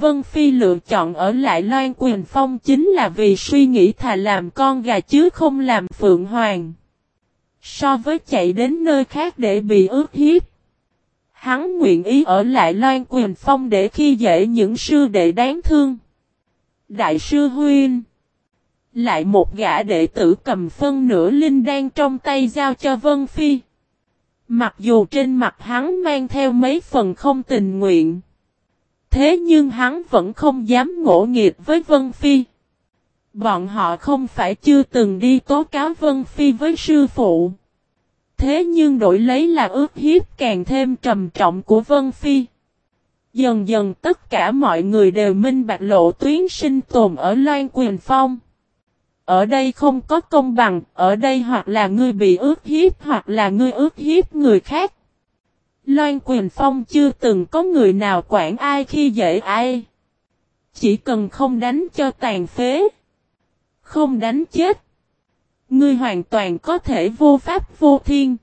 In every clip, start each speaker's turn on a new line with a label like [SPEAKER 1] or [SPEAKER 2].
[SPEAKER 1] Vân Phi lựa chọn ở lại Loan Quyền Phong chính là vì suy nghĩ thà làm con gà chứ không làm Phượng Hoàng. So với chạy đến nơi khác để bị ướt hiếp. Hắn nguyện ý ở lại Loan Quyền Phong để khi dễ những sư đệ đáng thương. Đại sư Huyên Lại một gã đệ tử cầm phân nửa linh đan trong tay giao cho Vân Phi. Mặc dù trên mặt hắn mang theo mấy phần không tình nguyện. Thế nhưng hắn vẫn không dám ngỗ nghiệt với Vân Phi. Bọn họ không phải chưa từng đi tố cáo Vân Phi với sư phụ. Thế nhưng đổi lấy là ước hiếp càng thêm trầm trọng của Vân Phi. Dần dần tất cả mọi người đều minh bạch lộ tuyến sinh tồn ở Loan Quyền Phong. Ở đây không có công bằng, ở đây hoặc là ngươi bị ước hiếp hoặc là ngươi ước hiếp người khác. Loan Quyền Phong chưa từng có người nào quản ai khi dễ ai. Chỉ cần không đánh cho tàn phế. Không đánh chết. Ngươi hoàn toàn có thể vô pháp vô thiên.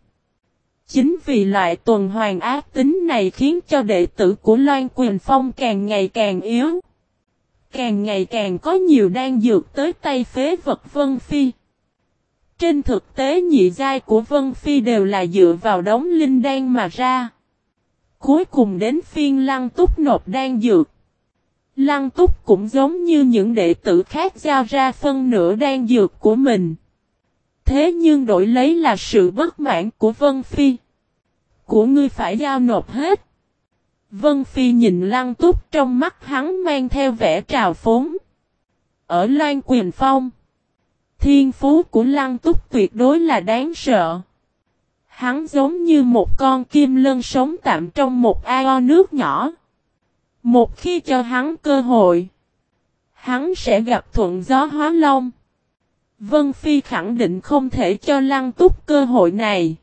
[SPEAKER 1] Chính vì loại tuần hoàn ác tính này khiến cho đệ tử của Loan Quyền Phong càng ngày càng yếu. Càng ngày càng có nhiều đang dược tới tay phế vật Vân Phi. Trên thực tế nhị giai của Vân Phi đều là dựa vào đống linh đan mà ra. Cuối cùng đến phiên lăng túc nộp đan dược. Lăng túc cũng giống như những đệ tử khác giao ra phân nửa đan dược của mình. Thế nhưng đổi lấy là sự bất mãn của Vân Phi. Của ngươi phải giao nộp hết. Vân Phi nhìn lăng túc trong mắt hắn mang theo vẻ trào phúng. Ở Loan Quyền Phong. Thiên phú của lăng túc tuyệt đối là đáng sợ. Hắn giống như một con kim lân sống tạm trong một ao nước nhỏ. Một khi cho hắn cơ hội, hắn sẽ gặp thuận gió hóa long. Vân Phi khẳng định không thể cho Lăng Túc cơ hội này.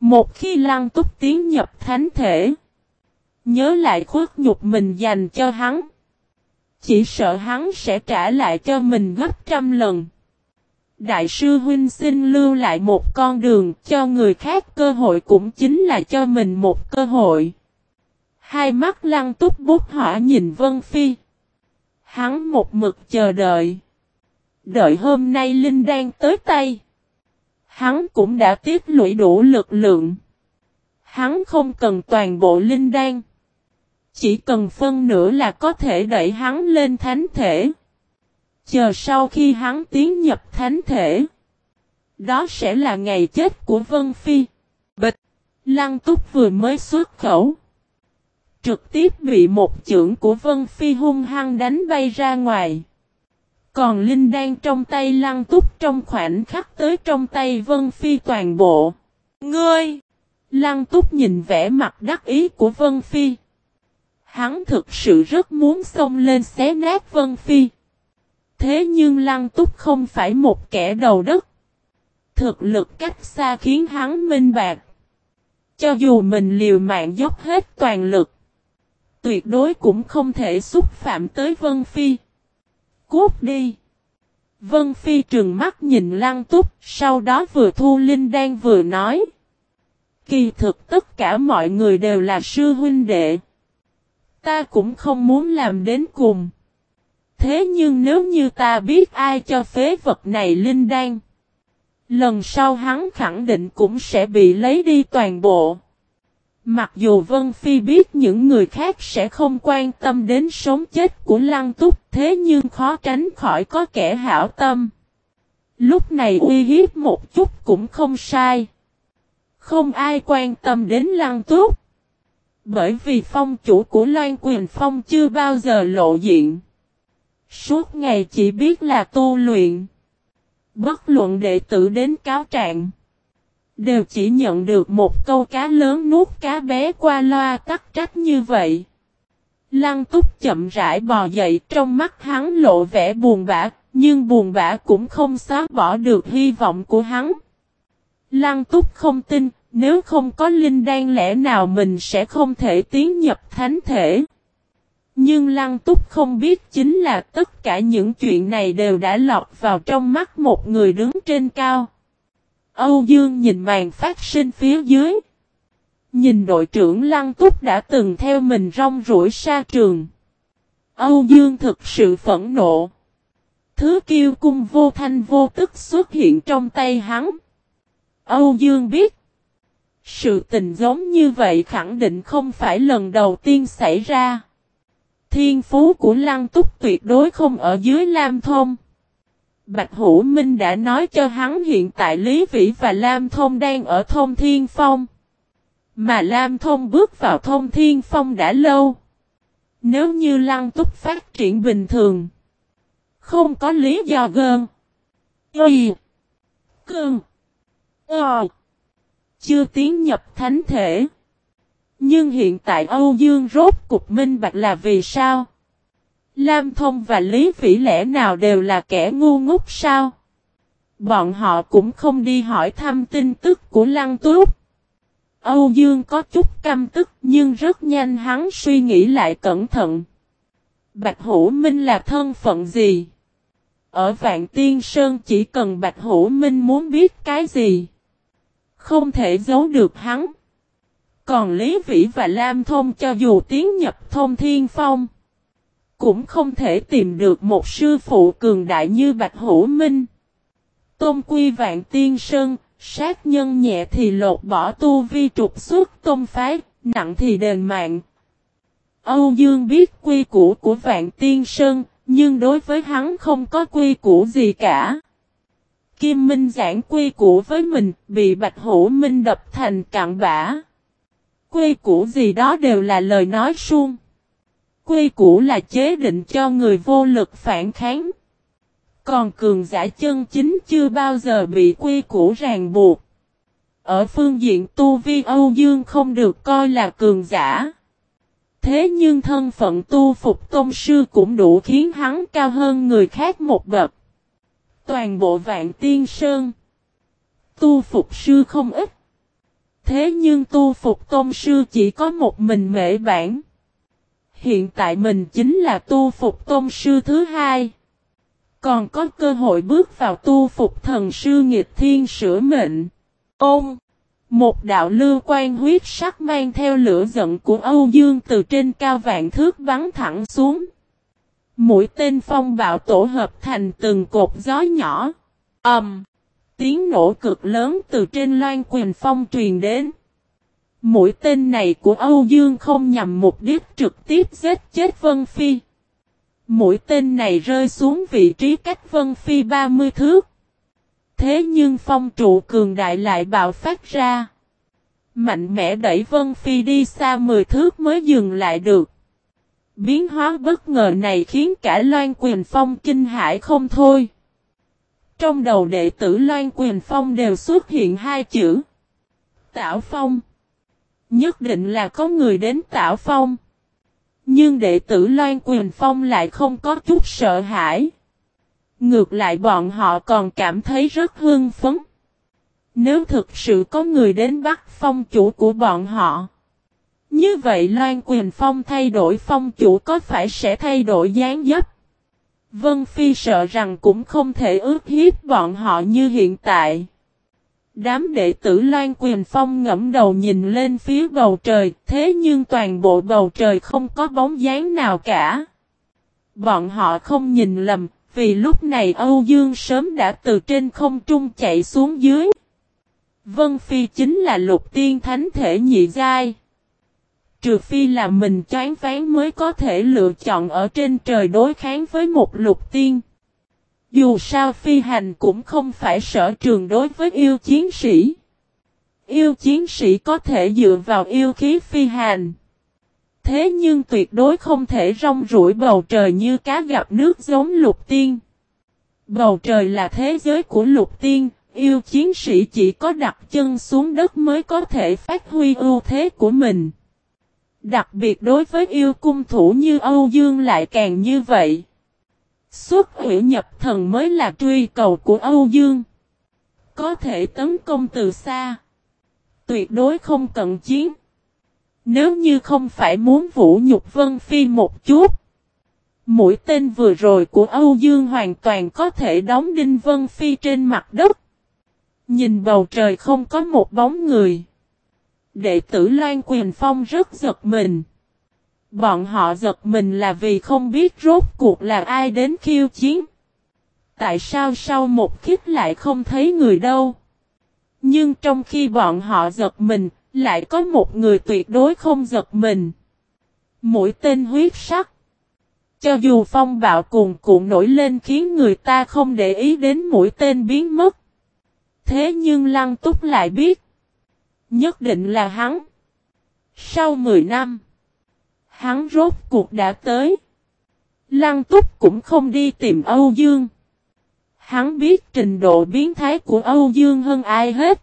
[SPEAKER 1] Một khi Lăng Túc tiến nhập thánh thể, nhớ lại khuất nhục mình dành cho hắn. Chỉ sợ hắn sẽ trả lại cho mình gấp trăm lần. Đại sư Huynh xin lưu lại một con đường cho người khác, cơ hội cũng chính là cho mình một cơ hội. Hai mắt lăng túc bút hỏa nhìn Vân Phi. Hắn một mực chờ đợi. Đợi hôm nay Linh đang tới tay. Hắn cũng đã tiết lũy đủ lực lượng. Hắn không cần toàn bộ Linh đan. Chỉ cần phân nửa là có thể đẩy hắn lên thánh thể. Chờ sau khi hắn tiến nhập thánh thể. Đó sẽ là ngày chết của Vân Phi. Bịch. Lăng túc vừa mới xuất khẩu. Trực tiếp bị một chưởng của Vân Phi hung hăng đánh bay ra ngoài. Còn Linh đang trong tay lăng túc trong khoảnh khắc tới trong tay Vân Phi toàn bộ. Ngươi! Lăng túc nhìn vẻ mặt đắc ý của Vân Phi. Hắn thực sự rất muốn xông lên xé nát Vân Phi. Thế nhưng Lăng Túc không phải một kẻ đầu đất. Thực lực cách xa khiến hắn minh bạc. Cho dù mình liều mạng dốc hết toàn lực. Tuyệt đối cũng không thể xúc phạm tới Vân Phi. Cút đi. Vân Phi trừng mắt nhìn Lăng Túc, sau đó vừa thu linh đan vừa nói. Kỳ thực tất cả mọi người đều là sư huynh đệ. Ta cũng không muốn làm đến cùng. Thế nhưng nếu như ta biết ai cho phế vật này linh đan. Lần sau hắn khẳng định cũng sẽ bị lấy đi toàn bộ. Mặc dù Vân Phi biết những người khác sẽ không quan tâm đến sống chết của Lăng Túc, thế nhưng khó tránh khỏi có kẻ hảo tâm. Lúc này uy hiếp một chút cũng không sai. Không ai quan tâm đến Lăng Túc. Bởi vì phong chủ của Loan Quyền Phong chưa bao giờ lộ diện. Suốt ngày chỉ biết là tu luyện. Bất luận đệ tử đến cáo trạng. Đều chỉ nhận được một câu cá lớn nuốt cá bé qua loa tắc trách như vậy. Lăng túc chậm rãi bò dậy trong mắt hắn lộ vẻ buồn bã, nhưng buồn bã cũng không xóa bỏ được hy vọng của hắn. Lăng túc không tin, nếu không có linh đan lẽ nào mình sẽ không thể tiến nhập thánh thể. Nhưng Lăng Túc không biết chính là tất cả những chuyện này đều đã lọt vào trong mắt một người đứng trên cao. Âu Dương nhìn màn phát sinh phía dưới. Nhìn đội trưởng Lăng Túc đã từng theo mình rong rủi xa trường. Âu Dương thực sự phẫn nộ. Thứ kiêu cung vô thanh vô tức xuất hiện trong tay hắn. Âu Dương biết. Sự tình giống như vậy khẳng định không phải lần đầu tiên xảy ra. Thiên phú của Lăng Túc tuyệt đối không ở dưới Lam Thông. Bạch Hữu Minh đã nói cho hắn hiện tại Lý Vĩ và Lam Thông đang ở Thông Thiên Phong. Mà Lam Thông bước vào Thông Thiên Phong đã lâu. Nếu như Lăng Túc phát triển bình thường. Không có lý do gơn. Y. Cơn. Ờ. Chưa tiến nhập thánh thể. Nhưng hiện tại Âu Dương rốt cục minh bạch là vì sao? Lam Thông và Lý Vĩ lẽ nào đều là kẻ ngu ngốc sao? Bọn họ cũng không đi hỏi thăm tin tức của Lăng Túc. Âu Dương có chút căm tức nhưng rất nhanh hắn suy nghĩ lại cẩn thận. Bạch Hữu Minh là thân phận gì? Ở Vạn Tiên Sơn chỉ cần Bạch Hữu Minh muốn biết cái gì? Không thể giấu được hắn. Còn Lý Vĩ và Lam Thông cho dù tiến nhập thông thiên phong. Cũng không thể tìm được một sư phụ cường đại như Bạch Hữu Minh. Tôn Quy Vạn Tiên Sơn, sát nhân nhẹ thì lột bỏ tu vi trục xuất tôn phái, nặng thì đền mạng. Âu Dương biết quy củ của Vạn Tiên Sơn, nhưng đối với hắn không có quy củ gì cả. Kim Minh giảng quy củ với mình, bị Bạch Hữu Minh đập thành cạn bã. Quy củ gì đó đều là lời nói suông. Quy củ là chế định cho người vô lực phản kháng. Còn cường giả chân chính chưa bao giờ bị quy củ ràng buộc. Ở phương diện tu vi Âu Dương không được coi là cường giả. Thế nhưng thân phận tu phục tôn sư cũng đủ khiến hắn cao hơn người khác một bậc. Toàn bộ vạn tiên sơn. Tu phục sư không ít. Thế nhưng tu phục tôn sư chỉ có một mình mễ bản. Hiện tại mình chính là tu phục tôn sư thứ hai. Còn có cơ hội bước vào tu phục thần sư nghịch thiên sửa mệnh. Ôm! Một đạo lưu quan huyết sắc mang theo lửa giận của Âu Dương từ trên cao vạn thước bắn thẳng xuống. Mũi tên phong bạo tổ hợp thành từng cột gió nhỏ. ầm, um, Tiếng nổ cực lớn từ trên loan quyền phong truyền đến. Mũi tên này của Âu Dương không nhằm mục đích trực tiếp giết chết Vân Phi. Mũi tên này rơi xuống vị trí cách Vân Phi 30 thước. Thế nhưng phong trụ cường đại lại bạo phát ra. Mạnh mẽ đẩy Vân Phi đi xa 10 thước mới dừng lại được. Biến hóa bất ngờ này khiến cả Loan Quyền Phong kinh hãi không thôi. Trong đầu đệ tử Loan Quyền Phong đều xuất hiện hai chữ. Tảo Phong. Nhất định là có người đến Tảo Phong. Nhưng đệ tử Loan Quyền Phong lại không có chút sợ hãi. Ngược lại bọn họ còn cảm thấy rất hưng phấn. Nếu thực sự có người đến bắt phong chủ của bọn họ. Như vậy Loan Quyền Phong thay đổi phong chủ có phải sẽ thay đổi dáng dấp? Vân Phi sợ rằng cũng không thể ước hiếp bọn họ như hiện tại. Đám đệ tử Loan Quyền Phong ngẫm đầu nhìn lên phía bầu trời, thế nhưng toàn bộ bầu trời không có bóng dáng nào cả. Bọn họ không nhìn lầm, vì lúc này Âu Dương sớm đã từ trên không trung chạy xuống dưới. Vân Phi chính là lục tiên thánh thể nhị giai. Trừ phi là mình choáng ván mới có thể lựa chọn ở trên trời đối kháng với một lục tiên. Dù sao phi hành cũng không phải sở trường đối với yêu chiến sĩ. Yêu chiến sĩ có thể dựa vào yêu khí phi hành. Thế nhưng tuyệt đối không thể rong rủi bầu trời như cá gặp nước giống lục tiên. Bầu trời là thế giới của lục tiên, yêu chiến sĩ chỉ có đặt chân xuống đất mới có thể phát huy ưu thế của mình. Đặc biệt đối với yêu cung thủ như Âu Dương lại càng như vậy. Xuất hủy nhập thần mới là truy cầu của Âu Dương. Có thể tấn công từ xa. Tuyệt đối không cần chiến. Nếu như không phải muốn vũ nhục Vân Phi một chút. Mũi tên vừa rồi của Âu Dương hoàn toàn có thể đóng đinh Vân Phi trên mặt đất. Nhìn bầu trời không có một bóng người. Đệ tử Loan Quyền Phong rất giật mình. Bọn họ giật mình là vì không biết rốt cuộc là ai đến khiêu chiến. Tại sao sau một khích lại không thấy người đâu? Nhưng trong khi bọn họ giật mình, lại có một người tuyệt đối không giật mình. Mũi tên huyết sắc. Cho dù phong bạo cuồn cuộn nổi lên khiến người ta không để ý đến mũi tên biến mất. Thế nhưng Lăng Túc lại biết. Nhất định là hắn. Sau 10 năm. Hắn rốt cuộc đã tới. Lăng Túc cũng không đi tìm Âu Dương. Hắn biết trình độ biến thái của Âu Dương hơn ai hết.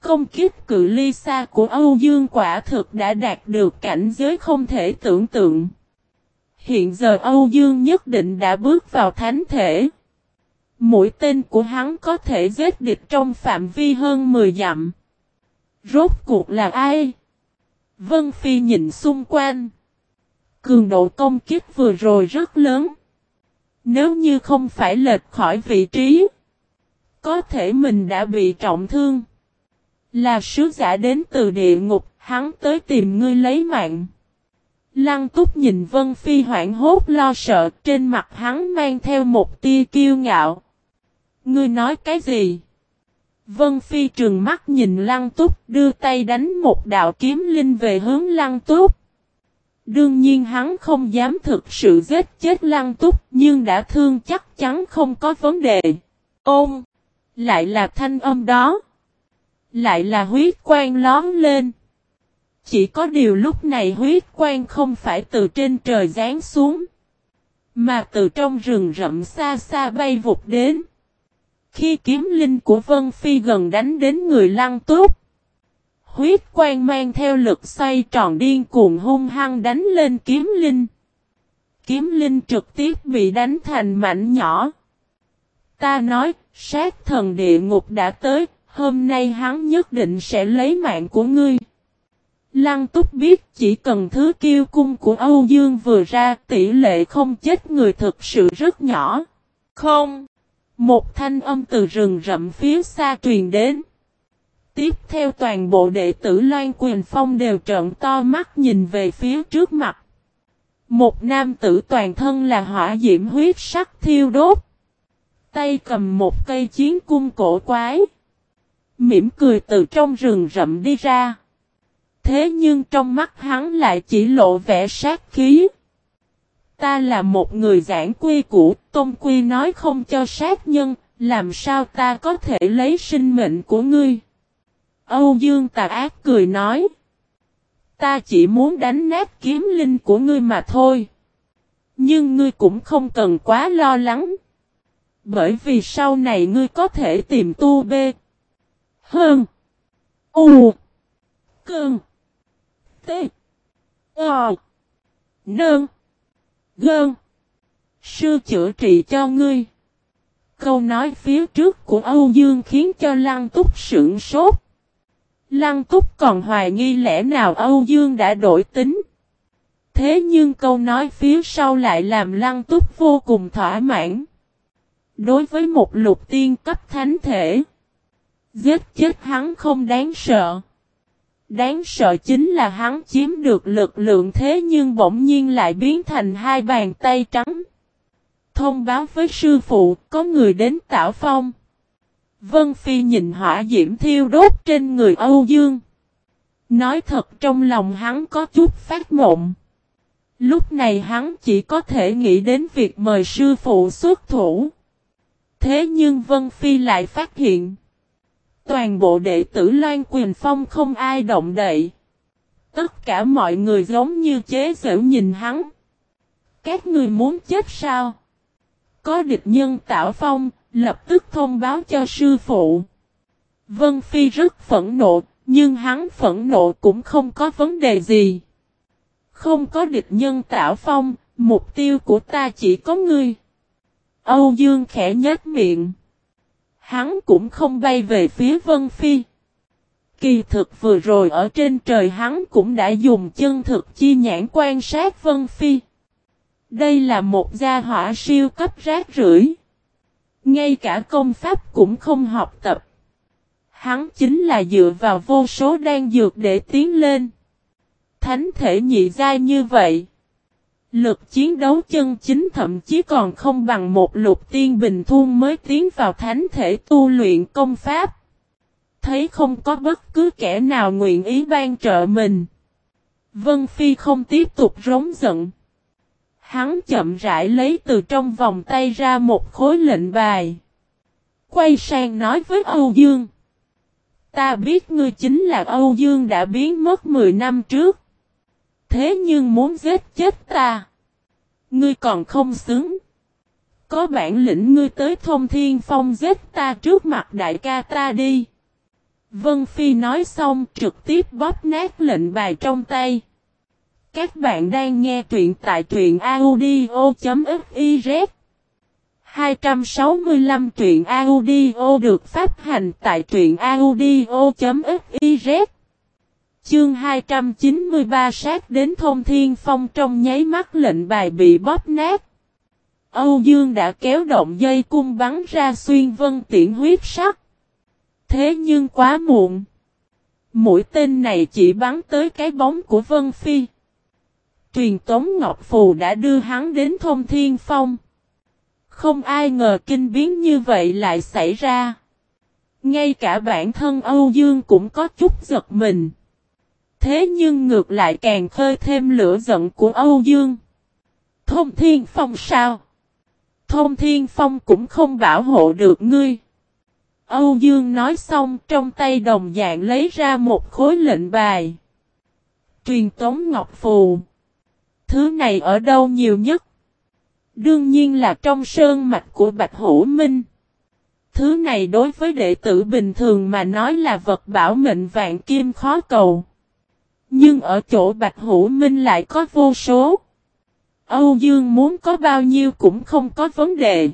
[SPEAKER 1] Công kiếp cự ly xa của Âu Dương quả thực đã đạt được cảnh giới không thể tưởng tượng. Hiện giờ Âu Dương nhất định đã bước vào thánh thể. Mũi tên của hắn có thể giết địch trong phạm vi hơn 10 dặm. Rốt cuộc là ai? Vân Phi nhìn xung quanh. Cường độ công kích vừa rồi rất lớn. Nếu như không phải lệch khỏi vị trí. Có thể mình đã bị trọng thương. Là sứ giả đến từ địa ngục, hắn tới tìm ngươi lấy mạng. Lăng túc nhìn Vân Phi hoảng hốt lo sợ, trên mặt hắn mang theo một tia kiêu ngạo. Ngươi nói cái gì? Vân Phi trường mắt nhìn Lăng Túc, đưa tay đánh một đạo kiếm linh về hướng Lăng Túc. Đương nhiên hắn không dám thực sự giết chết Lăng Túc, nhưng đã thương chắc chắn không có vấn đề. Ôm! Lại là thanh âm đó. Lại là huyết quang lón lên. Chỉ có điều lúc này huyết quang không phải từ trên trời rán xuống. Mà từ trong rừng rậm xa xa bay vụt đến. Khi kiếm linh của Vân Phi gần đánh đến người lăng tốt. Huyết quang mang theo lực xoay tròn điên cuồng hung hăng đánh lên kiếm linh. Kiếm linh trực tiếp bị đánh thành mảnh nhỏ. Ta nói, sát thần địa ngục đã tới, hôm nay hắn nhất định sẽ lấy mạng của ngươi. Lăng túc biết chỉ cần thứ kiêu cung của Âu Dương vừa ra tỷ lệ không chết người thực sự rất nhỏ. Không. Một thanh âm từ rừng rậm phía xa truyền đến. Tiếp theo toàn bộ đệ tử Loan Quyền Phong đều trợn to mắt nhìn về phía trước mặt. Một nam tử toàn thân là hỏa diễm huyết sắc thiêu đốt. Tay cầm một cây chiến cung cổ quái. Mỉm cười từ trong rừng rậm đi ra. Thế nhưng trong mắt hắn lại chỉ lộ vẻ sát khí. Ta là một người giảng quy củ, Tôn Quy nói không cho sát nhân, làm sao ta có thể lấy sinh mệnh của ngươi? Âu Dương tà ác cười nói. Ta chỉ muốn đánh nát kiếm linh của ngươi mà thôi. Nhưng ngươi cũng không cần quá lo lắng. Bởi vì sau này ngươi có thể tìm tu bê. Hơn. U. Cơn. T. Ờ. Nơn. Gơn. Sư chữa trị cho ngươi. Câu nói phía trước của Âu Dương khiến cho Lăng Túc sững sốt. Lăng Túc còn hoài nghi lẽ nào Âu Dương đã đổi tính. Thế nhưng câu nói phía sau lại làm Lăng Túc vô cùng thỏa mãn. Đối với một lục tiên cấp thánh thể, giết chết hắn không đáng sợ. Đáng sợ chính là hắn chiếm được lực lượng thế nhưng bỗng nhiên lại biến thành hai bàn tay trắng. Thông báo với sư phụ, có người đến Tảo Phong. Vân Phi nhìn hỏa diễm thiêu đốt trên người Âu Dương. Nói thật trong lòng hắn có chút phát mộng. Lúc này hắn chỉ có thể nghĩ đến việc mời sư phụ xuất thủ. Thế nhưng Vân Phi lại phát hiện. Toàn bộ đệ tử Loan Quyền Phong không ai động đậy. Tất cả mọi người giống như chế giễu nhìn hắn. Các người muốn chết sao? Có địch nhân tạo phong, lập tức thông báo cho sư phụ. Vân Phi rất phẫn nộ, nhưng hắn phẫn nộ cũng không có vấn đề gì. Không có địch nhân tạo phong, mục tiêu của ta chỉ có ngươi. Âu Dương khẽ nhếch miệng. Hắn cũng không bay về phía Vân Phi. Kỳ thực vừa rồi ở trên trời hắn cũng đã dùng chân thực chi nhãn quan sát Vân Phi. Đây là một gia hỏa siêu cấp rác rưởi. Ngay cả công pháp cũng không học tập. Hắn chính là dựa vào vô số đan dược để tiến lên. thánh thể nhị giai như vậy. Lực chiến đấu chân chính thậm chí còn không bằng một lục tiên bình thun mới tiến vào thánh thể tu luyện công pháp. Thấy không có bất cứ kẻ nào nguyện ý ban trợ mình. Vân Phi không tiếp tục rống giận. Hắn chậm rãi lấy từ trong vòng tay ra một khối lệnh bài. Quay sang nói với Âu Dương. Ta biết ngươi chính là Âu Dương đã biến mất 10 năm trước. Thế nhưng muốn giết chết ta. Ngươi còn không xứng. Có bản lĩnh ngươi tới thông thiên phong giết ta trước mặt đại ca ta đi. Vân Phi nói xong trực tiếp bóp nát lệnh bài trong tay. Các bạn đang nghe truyện tại truyện audio.fiz 265 truyện audio được phát hành tại truyện audio.fiz Chương 293 sát đến thông thiên phong trong nháy mắt lệnh bài bị bóp nát. Âu Dương đã kéo động dây cung bắn ra xuyên vân tiễn huyết sắc. Thế nhưng quá muộn. Mũi tên này chỉ bắn tới cái bóng của Vân Phi. Truyền Tống Ngọc Phù đã đưa hắn đến thông thiên phong. Không ai ngờ kinh biến như vậy lại xảy ra. Ngay cả bản thân Âu Dương cũng có chút giật mình. Thế nhưng ngược lại càng khơi thêm lửa giận của Âu Dương. Thông Thiên Phong sao? Thông Thiên Phong cũng không bảo hộ được ngươi. Âu Dương nói xong trong tay đồng dạng lấy ra một khối lệnh bài. Truyền tống Ngọc Phù. Thứ này ở đâu nhiều nhất? Đương nhiên là trong sơn mạch của Bạch Hữu Minh. Thứ này đối với đệ tử bình thường mà nói là vật bảo mệnh vạn kim khó cầu. Nhưng ở chỗ Bạch Hữu Minh lại có vô số. Âu Dương muốn có bao nhiêu cũng không có vấn đề.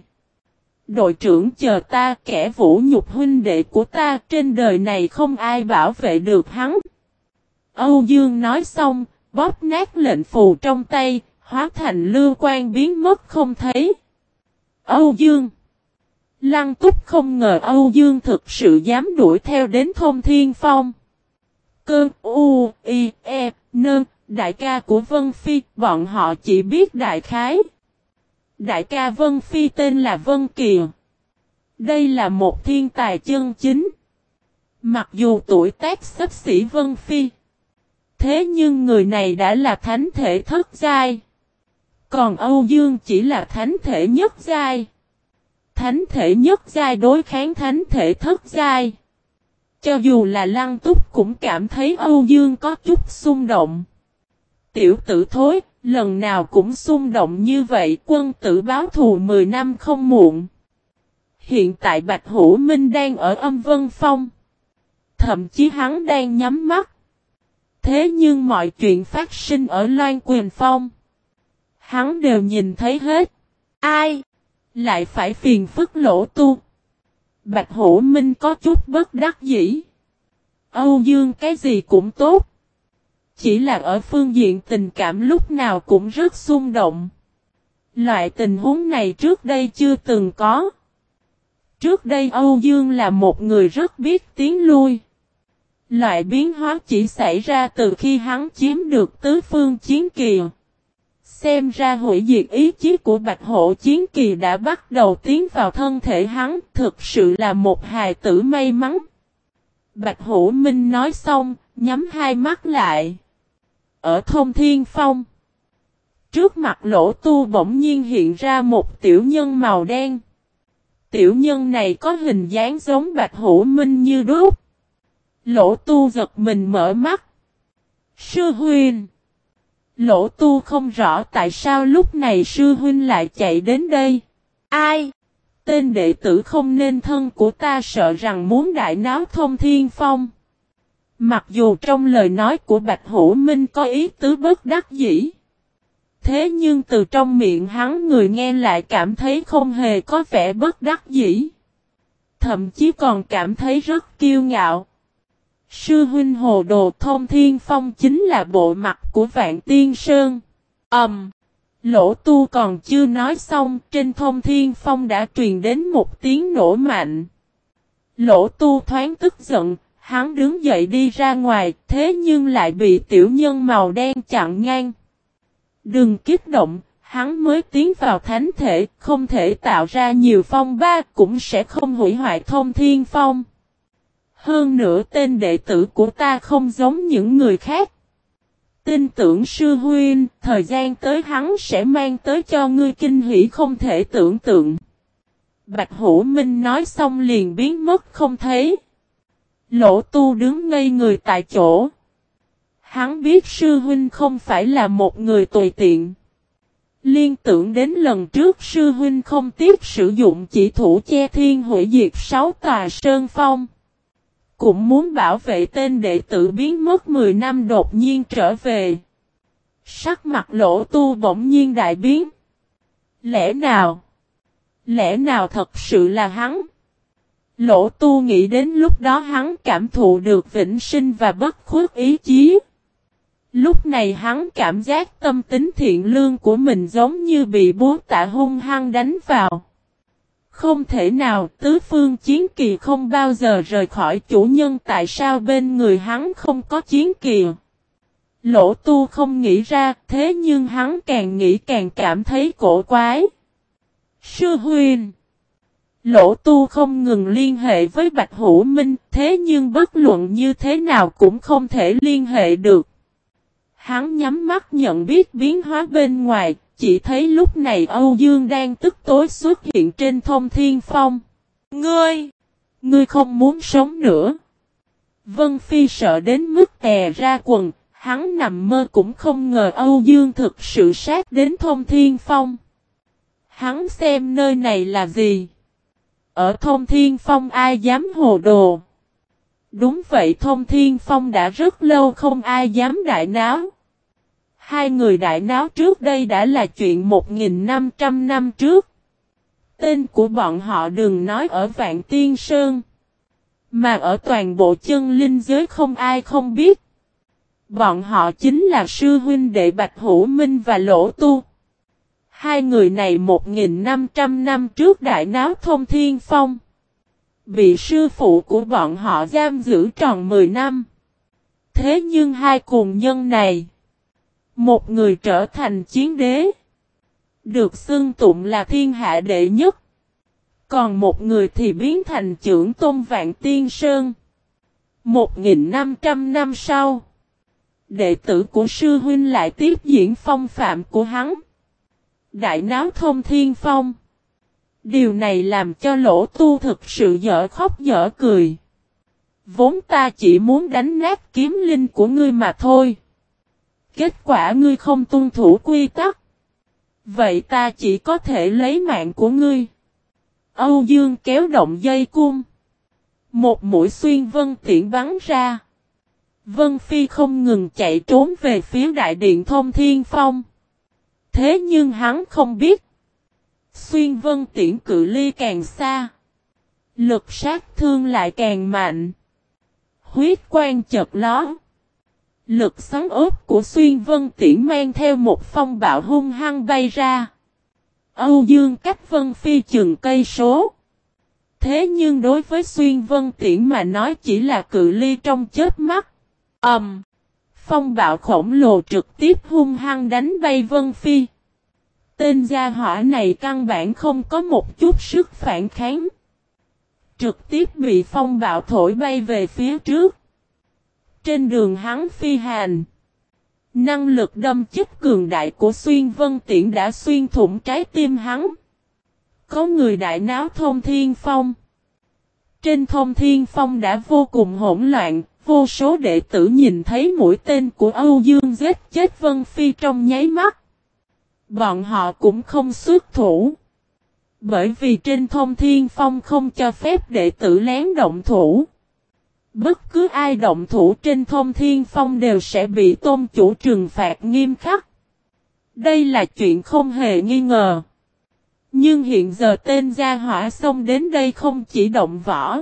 [SPEAKER 1] Đội trưởng chờ ta kẻ vũ nhục huynh đệ của ta trên đời này không ai bảo vệ được hắn. Âu Dương nói xong, bóp nát lệnh phù trong tay, hóa thành lưu quan biến mất không thấy. Âu Dương Lăng túc không ngờ Âu Dương thực sự dám đuổi theo đến thôn thiên phong. Cơn U, I, E, Nơn, đại ca của Vân Phi, bọn họ chỉ biết đại khái. Đại ca Vân Phi tên là Vân Kiều. Đây là một thiên tài chân chính. Mặc dù tuổi tác sắp xỉ Vân Phi. Thế nhưng người này đã là thánh thể thất giai. Còn Âu Dương chỉ là thánh thể nhất giai. Thánh thể nhất giai đối kháng thánh thể thất giai. Cho dù là lăng túc cũng cảm thấy Âu Dương có chút xung động. Tiểu tử thối, lần nào cũng xung động như vậy quân tử báo thù 10 năm không muộn. Hiện tại Bạch Hữu Minh đang ở âm vân phong. Thậm chí hắn đang nhắm mắt. Thế nhưng mọi chuyện phát sinh ở Loan Quyền Phong. Hắn đều nhìn thấy hết. Ai? Lại phải phiền phức lỗ tu. Bạch Hữu Minh có chút bất đắc dĩ. Âu Dương cái gì cũng tốt. Chỉ là ở phương diện tình cảm lúc nào cũng rất xung động. Loại tình huống này trước đây chưa từng có. Trước đây Âu Dương là một người rất biết tiến lui. Loại biến hóa chỉ xảy ra từ khi hắn chiếm được tứ phương chiến kỳ. Xem ra hủy diệt ý chí của Bạch Hổ Chiến Kỳ đã bắt đầu tiến vào thân thể hắn, thực sự là một hài tử may mắn. Bạch Hổ Minh nói xong, nhắm hai mắt lại. Ở thông thiên phong, trước mặt lỗ tu bỗng nhiên hiện ra một tiểu nhân màu đen. Tiểu nhân này có hình dáng giống Bạch Hổ Minh như đúc. Lỗ tu giật mình mở mắt. Sư huyền. Lỗ tu không rõ tại sao lúc này sư huynh lại chạy đến đây. Ai? Tên đệ tử không nên thân của ta sợ rằng muốn đại náo thông thiên phong. Mặc dù trong lời nói của Bạch Hữu Minh có ý tứ bất đắc dĩ. Thế nhưng từ trong miệng hắn người nghe lại cảm thấy không hề có vẻ bất đắc dĩ. Thậm chí còn cảm thấy rất kiêu ngạo. Sư huynh hồ đồ thông thiên phong chính là bộ mặt của vạn tiên sơn. Ẩm. Um, lỗ tu còn chưa nói xong trên thông thiên phong đã truyền đến một tiếng nổ mạnh. Lỗ tu thoáng tức giận, hắn đứng dậy đi ra ngoài, thế nhưng lại bị tiểu nhân màu đen chặn ngang. Đừng kích động, hắn mới tiến vào thánh thể, không thể tạo ra nhiều phong ba, cũng sẽ không hủy hoại thông thiên phong. Hơn nữa tên đệ tử của ta không giống những người khác. Tin tưởng sư huynh, thời gian tới hắn sẽ mang tới cho ngươi kinh hỷ không thể tưởng tượng. Bạch Hữu Minh nói xong liền biến mất không thấy. Lỗ tu đứng ngây người tại chỗ. Hắn biết sư huynh không phải là một người tùy tiện. Liên tưởng đến lần trước sư huynh không tiếc sử dụng chỉ thủ che thiên hủy diệt sáu tòa sơn phong. Cũng muốn bảo vệ tên đệ tử biến mất 10 năm đột nhiên trở về. Sắc mặt lỗ tu bỗng nhiên đại biến. Lẽ nào? Lẽ nào thật sự là hắn? Lỗ tu nghĩ đến lúc đó hắn cảm thụ được vĩnh sinh và bất khuất ý chí. Lúc này hắn cảm giác tâm tính thiện lương của mình giống như bị bố tạ hung hăng đánh vào. Không thể nào tứ phương chiến kỳ không bao giờ rời khỏi chủ nhân tại sao bên người hắn không có chiến kỳ. Lỗ tu không nghĩ ra thế nhưng hắn càng nghĩ càng cảm thấy cổ quái. Sư huyền Lỗ tu không ngừng liên hệ với Bạch Hữu Minh thế nhưng bất luận như thế nào cũng không thể liên hệ được. Hắn nhắm mắt nhận biết biến hóa bên ngoài, chỉ thấy lúc này Âu Dương đang tức tối xuất hiện trên thông thiên phong. Ngươi! Ngươi không muốn sống nữa. Vân Phi sợ đến mức tè ra quần, hắn nằm mơ cũng không ngờ Âu Dương thực sự sát đến thông thiên phong. Hắn xem nơi này là gì? Ở thông thiên phong ai dám hồ đồ? Đúng vậy thông thiên phong đã rất lâu không ai dám đại náo. Hai người đại náo trước đây đã là chuyện 1.500 năm trước. Tên của bọn họ đừng nói ở Vạn Tiên Sơn. Mà ở toàn bộ chân linh giới không ai không biết. Bọn họ chính là sư huynh đệ Bạch Hữu Minh và Lỗ Tu. Hai người này 1.500 năm trước đại náo thông thiên phong. Bị sư phụ của bọn họ giam giữ tròn 10 năm. Thế nhưng hai cùng nhân này. Một người trở thành chiến đế. Được xưng tụng là thiên hạ đệ nhất. Còn một người thì biến thành trưởng tôn vạn tiên sơn. Một nghìn năm trăm năm sau. Đệ tử của sư huynh lại tiếp diễn phong phạm của hắn. Đại náo thông thiên phong. Điều này làm cho lỗ tu thực sự dở khóc dở cười. Vốn ta chỉ muốn đánh nát kiếm linh của ngươi mà thôi. Kết quả ngươi không tuân thủ quy tắc. Vậy ta chỉ có thể lấy mạng của ngươi. Âu Dương kéo động dây cung. Một mũi xuyên vân tiện bắn ra. Vân Phi không ngừng chạy trốn về phía đại điện thông thiên phong. Thế nhưng hắn không biết. Xuyên vân tiễn cự ly càng xa. Lực sát thương lại càng mạnh. Huyết quan chật ló. Lực xoắn ốp của xuyên vân tiễn mang theo một phong bạo hung hăng bay ra. Âu Dương cách vân phi chừng cây số. Thế nhưng đối với xuyên vân tiễn mà nói chỉ là cự ly trong chết mắt. Ẩm. Um, phong bạo khổng lồ trực tiếp hung hăng đánh bay vân phi. Tên gia hỏa này căn bản không có một chút sức phản kháng. Trực tiếp bị phong bạo thổi bay về phía trước. Trên đường hắn phi hành. Năng lực đâm chích cường đại của xuyên vân tiễn đã xuyên thủng trái tim hắn. Có người đại náo thông thiên phong. Trên thông thiên phong đã vô cùng hỗn loạn, vô số đệ tử nhìn thấy mũi tên của Âu Dương giết chết Vân Phi trong nháy mắt. Bọn họ cũng không xuất thủ. Bởi vì trên thông thiên phong không cho phép đệ tử lén động thủ. Bất cứ ai động thủ trên thông thiên phong đều sẽ bị tôn chủ trừng phạt nghiêm khắc. Đây là chuyện không hề nghi ngờ. Nhưng hiện giờ tên gia hỏa xông đến đây không chỉ động võ.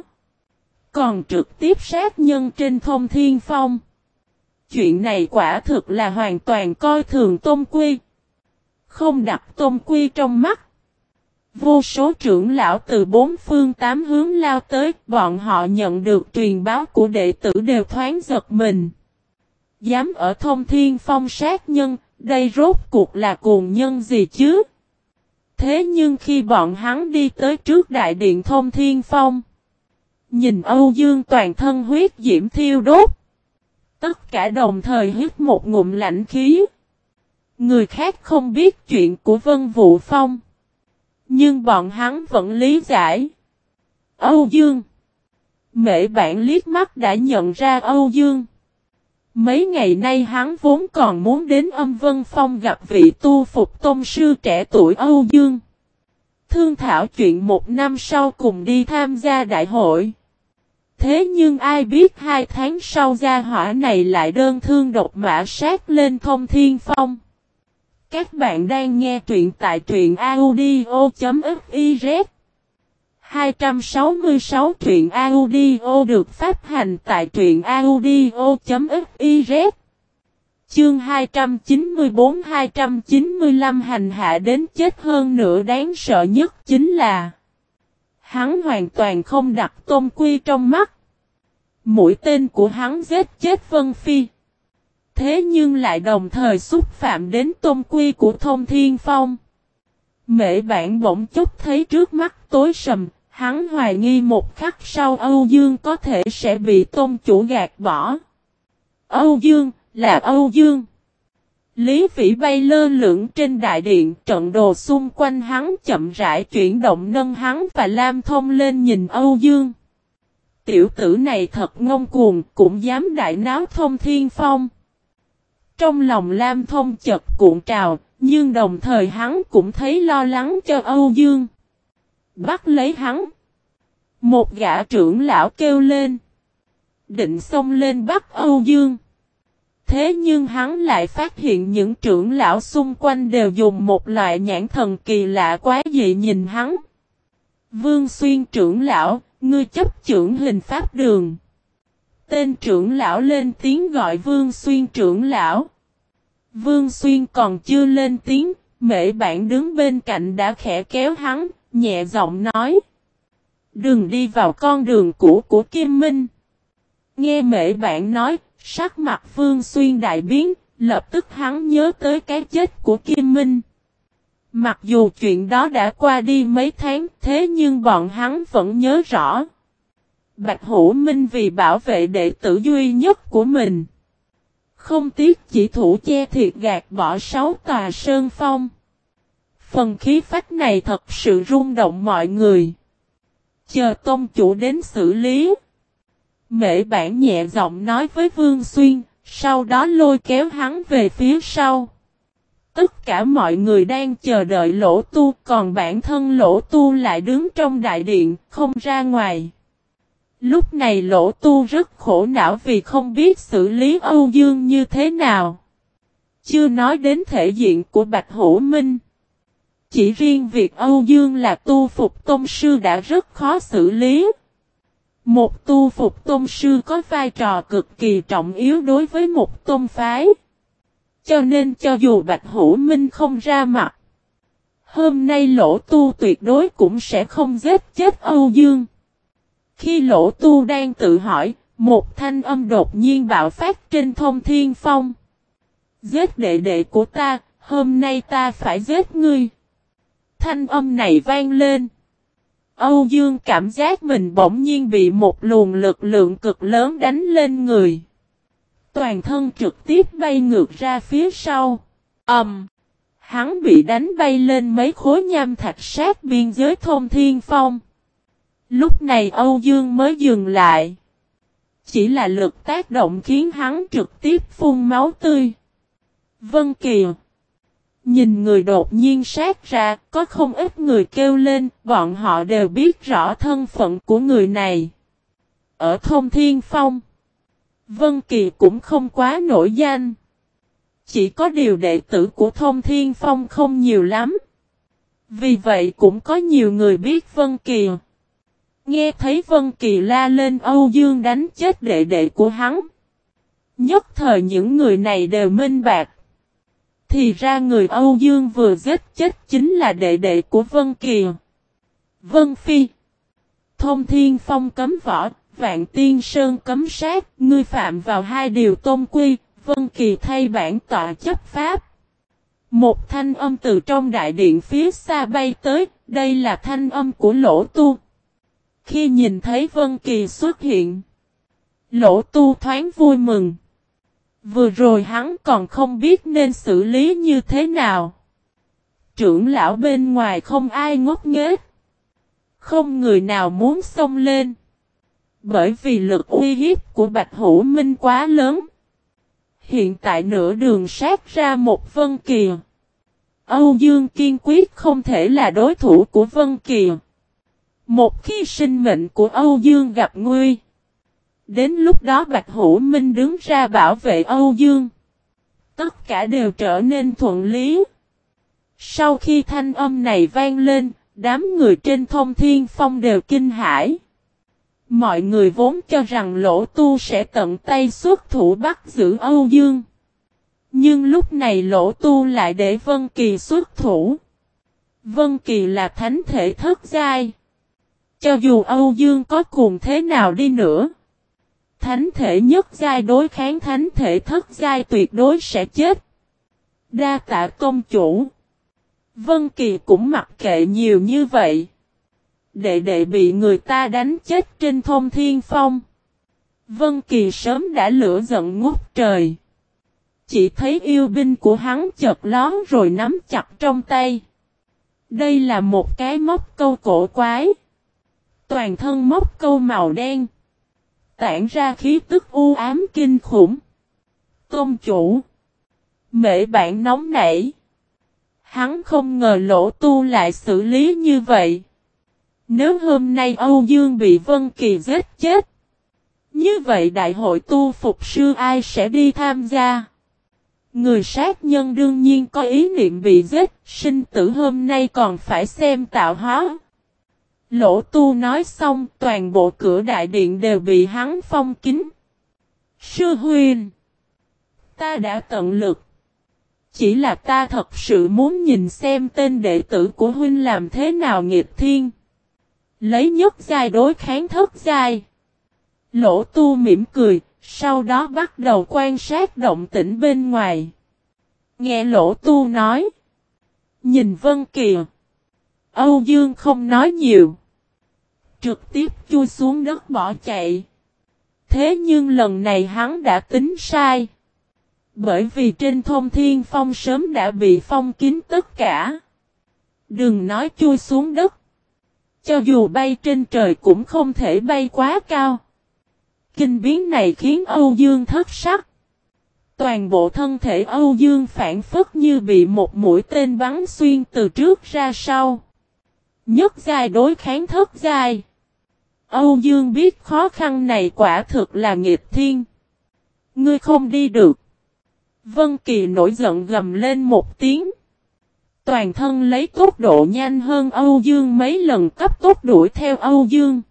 [SPEAKER 1] Còn trực tiếp sát nhân trên thông thiên phong. Chuyện này quả thực là hoàn toàn coi thường tôn quy. Không đặt tôn quy trong mắt. Vô số trưởng lão từ bốn phương tám hướng lao tới, bọn họ nhận được truyền báo của đệ tử đều thoáng giật mình. Dám ở thông thiên phong sát nhân, đây rốt cuộc là cuồng nhân gì chứ? Thế nhưng khi bọn hắn đi tới trước đại điện thông thiên phong, nhìn Âu Dương toàn thân huyết diễm thiêu đốt. Tất cả đồng thời hít một ngụm lạnh khí. Người khác không biết chuyện của Vân Vũ Phong. Nhưng bọn hắn vẫn lý giải. Âu Dương. Mễ bản liếc mắt đã nhận ra Âu Dương. Mấy ngày nay hắn vốn còn muốn đến âm vân phong gặp vị tu phục tôn sư trẻ tuổi Âu Dương. Thương thảo chuyện một năm sau cùng đi tham gia đại hội. Thế nhưng ai biết hai tháng sau gia hỏa này lại đơn thương độc mã sát lên thông thiên phong. Các bạn đang nghe truyện tại truyện audio.fiz 266 truyện audio được phát hành tại truyện audio.fiz Chương 294-295 hành hạ đến chết hơn nữa đáng sợ nhất chính là Hắn hoàn toàn không đặt tôn quy trong mắt. Mũi tên của hắn giết chết Vân Phi. Thế nhưng lại đồng thời xúc phạm đến tôn quy của Thông Thiên Phong. Mễ bản bỗng chút thấy trước mắt tối sầm, hắn hoài nghi một khắc sau Âu Dương có thể sẽ bị tôn chủ gạt bỏ. Âu Dương, là Âu Dương. Lý Vĩ bay lơ lửng trên đại điện, trận đồ xung quanh hắn chậm rãi chuyển động nâng hắn và Lam Thông lên nhìn Âu Dương. Tiểu tử này thật ngông cuồng, cũng dám đại náo thông thiên phong. Trong lòng Lam Thông chật cuộn trào, nhưng đồng thời hắn cũng thấy lo lắng cho Âu Dương. Bắt lấy hắn. Một gã trưởng lão kêu lên. Định xông lên bắt Âu Dương. Thế nhưng hắn lại phát hiện những trưởng lão xung quanh đều dùng một loại nhãn thần kỳ lạ quá dị nhìn hắn. Vương Xuyên trưởng lão, ngươi chấp trưởng hình pháp đường. Tên trưởng lão lên tiếng gọi Vương Xuyên trưởng lão. Vương Xuyên còn chưa lên tiếng, mễ bản đứng bên cạnh đã khẽ kéo hắn, nhẹ giọng nói. Đừng đi vào con đường cũ của Kim Minh. Nghe mễ bản nói, sắc mặt Vương Xuyên đại biến, lập tức hắn nhớ tới cái chết của Kim Minh. Mặc dù chuyện đó đã qua đi mấy tháng, thế nhưng bọn hắn vẫn nhớ rõ. Bạch Hữu Minh vì bảo vệ đệ tử duy nhất của mình. Không tiếc chỉ thủ che thiệt gạt bỏ sáu tòa sơn phong. Phần khí phách này thật sự rung động mọi người. Chờ tôn chủ đến xử lý. Mễ bản nhẹ giọng nói với Vương Xuyên, sau đó lôi kéo hắn về phía sau. Tất cả mọi người đang chờ đợi lỗ tu, còn bản thân lỗ tu lại đứng trong đại điện, không ra ngoài. Lúc này lỗ tu rất khổ não vì không biết xử lý Âu Dương như thế nào. Chưa nói đến thể diện của Bạch Hữu Minh. Chỉ riêng việc Âu Dương là tu phục tôn sư đã rất khó xử lý. Một tu phục tôn sư có vai trò cực kỳ trọng yếu đối với một tôn phái. Cho nên cho dù Bạch Hữu Minh không ra mặt, hôm nay lỗ tu tuyệt đối cũng sẽ không giết chết Âu Dương. Khi lỗ tu đang tự hỏi, một thanh âm đột nhiên bạo phát trên thông thiên phong. Giết đệ đệ của ta, hôm nay ta phải giết ngươi. Thanh âm này vang lên. Âu Dương cảm giác mình bỗng nhiên bị một luồng lực lượng cực lớn đánh lên người. Toàn thân trực tiếp bay ngược ra phía sau. Ẩm. Um, hắn bị đánh bay lên mấy khối nham thạch sát biên giới thôn thiên phong. Lúc này Âu Dương mới dừng lại. Chỉ là lực tác động khiến hắn trực tiếp phun máu tươi. Vân Kiều. Nhìn người đột nhiên sát ra, có không ít người kêu lên, bọn họ đều biết rõ thân phận của người này. Ở Thông Thiên Phong, Vân Kỳ cũng không quá nổi danh. Chỉ có điều đệ tử của Thông Thiên Phong không nhiều lắm. Vì vậy cũng có nhiều người biết Vân Kỳ. Nghe thấy Vân Kỳ la lên Âu Dương đánh chết đệ đệ của hắn. Nhất thời những người này đều minh bạc. Thì ra người Âu Dương vừa giết chết chính là đệ đệ của Vân Kỳ. Vân Phi. Thông Thiên Phong cấm võ, Vạn Tiên Sơn cấm sát, ngươi phạm vào hai điều tôn quy, Vân Kỳ thay bản tọa chấp pháp. Một thanh âm từ trong đại điện phía xa bay tới, đây là thanh âm của lỗ tu. Khi nhìn thấy Vân Kỳ xuất hiện, lỗ tu thoáng vui mừng. Vừa rồi hắn còn không biết nên xử lý như thế nào. Trưởng lão bên ngoài không ai ngốc nghếch. Không người nào muốn xông lên. Bởi vì lực uy hiếp của Bạch Hữu Minh quá lớn. Hiện tại nửa đường sát ra một Vân kỳ, Âu Dương kiên quyết không thể là đối thủ của Vân kỳ. Một khi sinh mệnh của Âu Dương gặp nguy. Đến lúc đó Bạch Hữu Minh đứng ra bảo vệ Âu Dương. Tất cả đều trở nên thuận lý. Sau khi thanh âm này vang lên, đám người trên thông thiên phong đều kinh hãi. Mọi người vốn cho rằng lỗ tu sẽ tận tay xuất thủ bắt giữ Âu Dương. Nhưng lúc này lỗ tu lại để Vân Kỳ xuất thủ. Vân Kỳ là thánh thể thất giai. Cho dù Âu Dương có cùng thế nào đi nữa. Thánh thể nhất giai đối kháng thánh thể thất giai tuyệt đối sẽ chết. Đa tạ công chủ. Vân Kỳ cũng mặc kệ nhiều như vậy. Đệ đệ bị người ta đánh chết trên thông thiên phong. Vân Kỳ sớm đã lửa giận ngút trời. Chỉ thấy yêu binh của hắn chợt lón rồi nắm chặt trong tay. Đây là một cái móc câu cổ quái. Toàn thân móc câu màu đen. Tản ra khí tức u ám kinh khủng. Tôn chủ. Mễ bạn nóng nảy. Hắn không ngờ lỗ tu lại xử lý như vậy. Nếu hôm nay Âu Dương bị Vân Kỳ giết chết. Như vậy đại hội tu phục sư ai sẽ đi tham gia? Người sát nhân đương nhiên có ý niệm bị giết, sinh tử hôm nay còn phải xem tạo hóa. Lỗ tu nói xong, toàn bộ cửa đại điện đều bị hắn phong kín. Sư huyền, ta đã tận lực. Chỉ là ta thật sự muốn nhìn xem tên đệ tử của huynh làm thế nào nghiệp thiên. Lấy nhất giai đối kháng thất giai. Lỗ tu mỉm cười, sau đó bắt đầu quan sát động tĩnh bên ngoài. Nghe lỗ tu nói. Nhìn Vân Kiều. Âu Dương không nói nhiều. Trực tiếp chui xuống đất bỏ chạy. Thế nhưng lần này hắn đã tính sai. Bởi vì trên thôn thiên phong sớm đã bị phong kín tất cả. Đừng nói chui xuống đất. Cho dù bay trên trời cũng không thể bay quá cao. Kinh biến này khiến Âu Dương thất sắc. Toàn bộ thân thể Âu Dương phản phất như bị một mũi tên bắn xuyên từ trước ra sau. Nhất dài đối kháng thất dài. Âu Dương biết khó khăn này quả thực là nghiệp thiên. Ngươi không đi được. Vân Kỳ nổi giận gầm lên một tiếng. Toàn thân lấy tốc độ nhanh hơn Âu Dương mấy lần cấp tốc đuổi theo Âu Dương.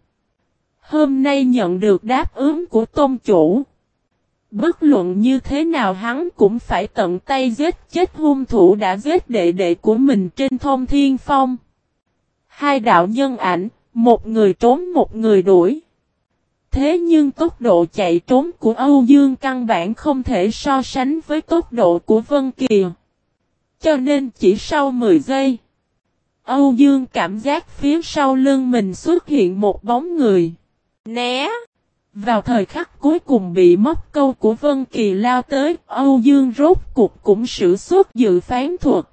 [SPEAKER 1] Hôm nay nhận được đáp ứng của tôn chủ. Bất luận như thế nào hắn cũng phải tận tay giết chết hung thủ đã giết đệ đệ của mình trên thông thiên phong. Hai đạo nhân ảnh, một người trốn một người đuổi. Thế nhưng tốc độ chạy trốn của Âu Dương căn bản không thể so sánh với tốc độ của Vân Kiều. Cho nên chỉ sau 10 giây, Âu Dương cảm giác phía sau lưng mình xuất hiện một bóng người. Né! Vào thời khắc cuối cùng bị móc câu của Vân Kỳ lao tới, Âu Dương rốt cục cũng sử xuất dự phán thuật.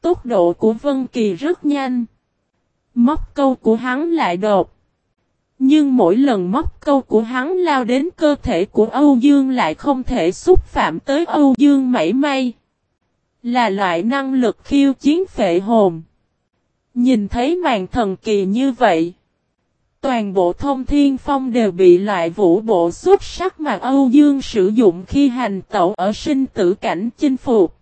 [SPEAKER 1] Tốc độ của Vân Kỳ rất nhanh. Móc câu của hắn lại đột. Nhưng mỗi lần móc câu của hắn lao đến cơ thể của Âu Dương lại không thể xúc phạm tới Âu Dương mảy may. Là loại năng lực khiêu chiến phệ hồn. Nhìn thấy màn thần kỳ như vậy. Toàn bộ thông thiên phong đều bị loại vũ bộ xuất sắc mà Âu Dương sử dụng khi hành tẩu ở sinh tử cảnh chinh phục.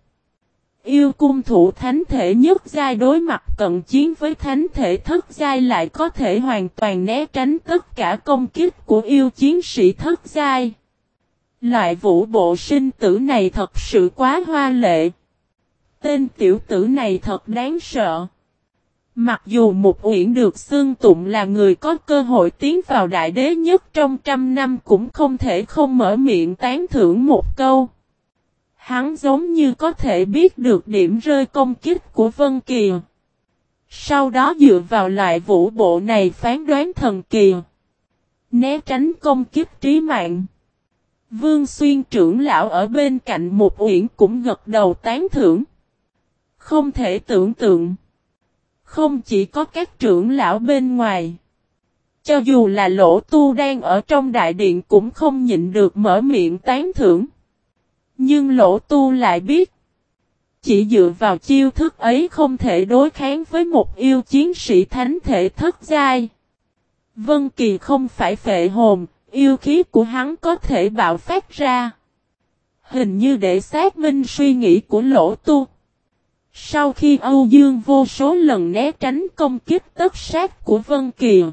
[SPEAKER 1] Yêu cung thủ thánh thể nhất giai đối mặt cận chiến với thánh thể thất giai lại có thể hoàn toàn né tránh tất cả công kích của yêu chiến sĩ thất giai. Loại vũ bộ sinh tử này thật sự quá hoa lệ. Tên tiểu tử này thật đáng sợ. Mặc dù một uyển được xưng tụng là người có cơ hội tiến vào đại đế nhất trong trăm năm cũng không thể không mở miệng tán thưởng một câu. Hắn giống như có thể biết được điểm rơi công kích của Vân Kỳ. Sau đó dựa vào loại vũ bộ này phán đoán thần kỳ. Né tránh công kích trí mạng. Vương Xuyên trưởng lão ở bên cạnh một uyển cũng gật đầu tán thưởng. Không thể tưởng tượng. Không chỉ có các trưởng lão bên ngoài. Cho dù là lỗ tu đang ở trong đại điện cũng không nhịn được mở miệng tán thưởng. Nhưng lỗ tu lại biết. Chỉ dựa vào chiêu thức ấy không thể đối kháng với một yêu chiến sĩ thánh thể thất giai. Vân Kỳ không phải phệ hồn, yêu khí của hắn có thể bạo phát ra. Hình như để xác minh suy nghĩ của lỗ tu. Sau khi Âu Dương vô số lần né tránh công kích tất sát của Vân Kỳ.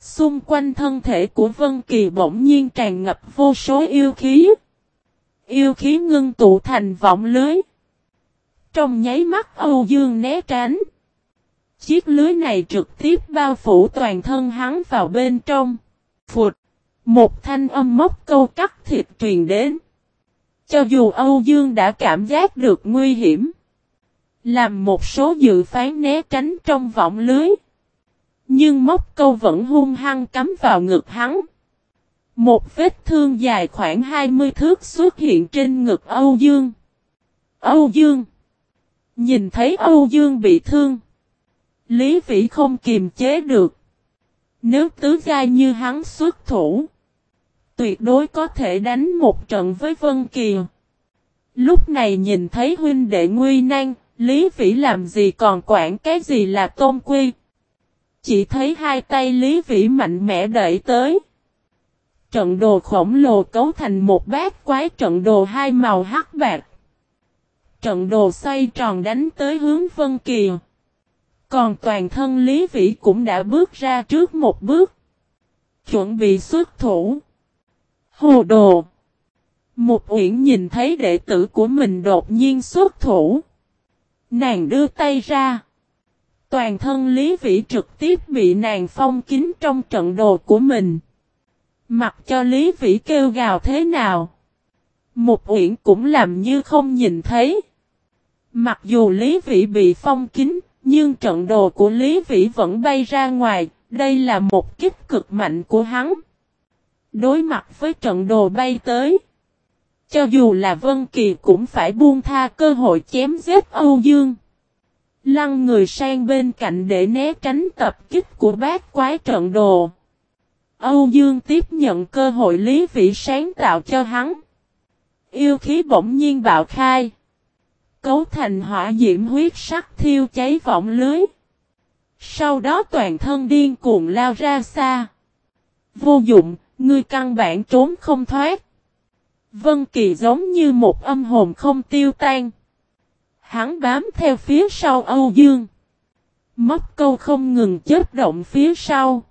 [SPEAKER 1] Xung quanh thân thể của Vân Kỳ bỗng nhiên tràn ngập vô số yêu khí. Yêu khí ngưng tụ thành vọng lưới. Trong nháy mắt Âu Dương né tránh. Chiếc lưới này trực tiếp bao phủ toàn thân hắn vào bên trong. Phụt. Một thanh âm móc câu cắt thịt truyền đến. Cho dù Âu Dương đã cảm giác được nguy hiểm. Làm một số dự phán né tránh trong vọng lưới. Nhưng móc câu vẫn hung hăng cắm vào ngực hắn. Một vết thương dài khoảng 20 thước xuất hiện trên ngực Âu Dương. Âu Dương. Nhìn thấy Âu Dương bị thương. Lý Vĩ không kiềm chế được. Nếu tứ gai như hắn xuất thủ. Tuyệt đối có thể đánh một trận với Vân Kiều. Lúc này nhìn thấy huynh đệ nguy nan, Lý Vĩ làm gì còn quản cái gì là tôn quy. Chỉ thấy hai tay Lý Vĩ mạnh mẽ đẩy tới. Trận đồ khổng lồ cấu thành một bát quái trận đồ hai màu hắc bạc. Trận đồ xoay tròn đánh tới hướng Vân Kỳ. Còn toàn thân Lý Vĩ cũng đã bước ra trước một bước. Chuẩn bị xuất thủ. Hồ đồ. Một uyển nhìn thấy đệ tử của mình đột nhiên xuất thủ. Nàng đưa tay ra. Toàn thân Lý Vĩ trực tiếp bị nàng phong kín trong trận đồ của mình. Mặc cho Lý Vĩ kêu gào thế nào. Một uyển cũng làm như không nhìn thấy. Mặc dù Lý Vĩ bị phong kín, nhưng trận đồ của Lý Vĩ vẫn bay ra ngoài. Đây là một kích cực mạnh của hắn. Đối mặt với trận đồ bay tới. Cho dù là Vân Kỳ cũng phải buông tha cơ hội chém giết Âu Dương. Lăn người sang bên cạnh để né tránh tập kích của bát quái trận đồ. Âu Dương tiếp nhận cơ hội lý vị sáng tạo cho hắn. Yêu khí bỗng nhiên bạo khai. Cấu thành hỏa diễm huyết sắc thiêu cháy vọng lưới. Sau đó toàn thân điên cuồng lao ra xa. Vô dụng, ngươi căn bản trốn không thoát. Vân Kỳ giống như một âm hồn không tiêu tan. Hắn bám theo phía sau Âu Dương. Móc câu không ngừng chết động phía sau.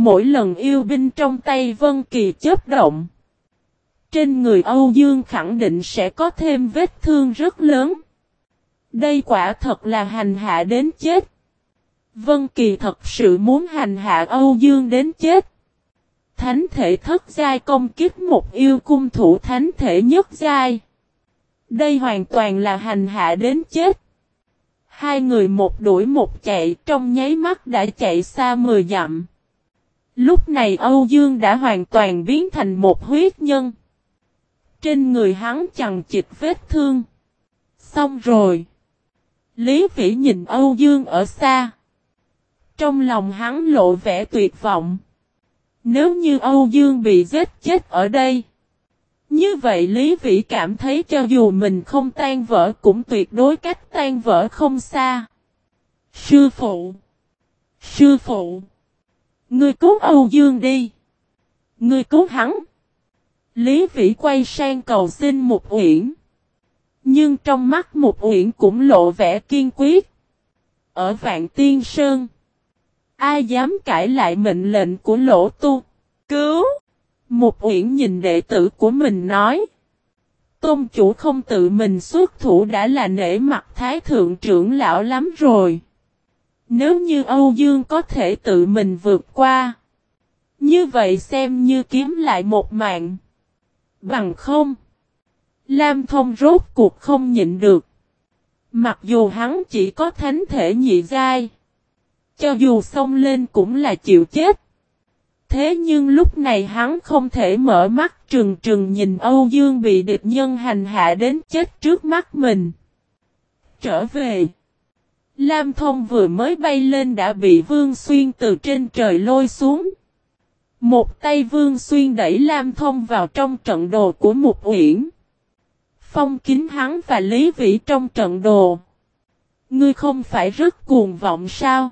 [SPEAKER 1] Mỗi lần yêu binh trong tay Vân Kỳ chớp động. Trên người Âu Dương khẳng định sẽ có thêm vết thương rất lớn. Đây quả thật là hành hạ đến chết. Vân Kỳ thật sự muốn hành hạ Âu Dương đến chết. Thánh thể thất giai công kích một yêu cung thủ thánh thể nhất giai. Đây hoàn toàn là hành hạ đến chết. Hai người một đuổi một chạy trong nháy mắt đã chạy xa 10 dặm. Lúc này Âu Dương đã hoàn toàn biến thành một huyết nhân. Trên người hắn chẳng chịch vết thương. Xong rồi. Lý Vĩ nhìn Âu Dương ở xa. Trong lòng hắn lộ vẻ tuyệt vọng. Nếu như Âu Dương bị giết chết ở đây. Như vậy Lý Vĩ cảm thấy cho dù mình không tan vỡ cũng tuyệt đối cách tan vỡ không xa. Sư phụ! Sư phụ! Ngươi cứu Âu Dương đi! Ngươi cứu hắn! Lý Vĩ quay sang cầu xin một uyển. Nhưng trong mắt một uyển cũng lộ vẻ kiên quyết. Ở Vạn Tiên Sơn. Ai dám cãi lại mệnh lệnh của lỗ tu? Cứu! Một uyển nhìn đệ tử của mình nói. Tôn chủ không tự mình xuất thủ đã là nể mặt thái thượng trưởng lão lắm rồi. Nếu như Âu Dương có thể tự mình vượt qua. Như vậy xem như kiếm lại một mạng. Bằng không. Lam thông rốt cuộc không nhịn được. Mặc dù hắn chỉ có thánh thể nhị giai. Cho dù xông lên cũng là chịu chết. Thế nhưng lúc này hắn không thể mở mắt trừng trừng nhìn Âu Dương bị địch nhân hành hạ đến chết trước mắt mình. Trở về. Lam Thông vừa mới bay lên đã bị Vương Xuyên từ trên trời lôi xuống. Một tay Vương Xuyên đẩy Lam Thông vào trong trận đồ của một uyển. Phong kính hắn và Lý Vĩ trong trận đồ. Ngươi không phải rất cuồng vọng sao?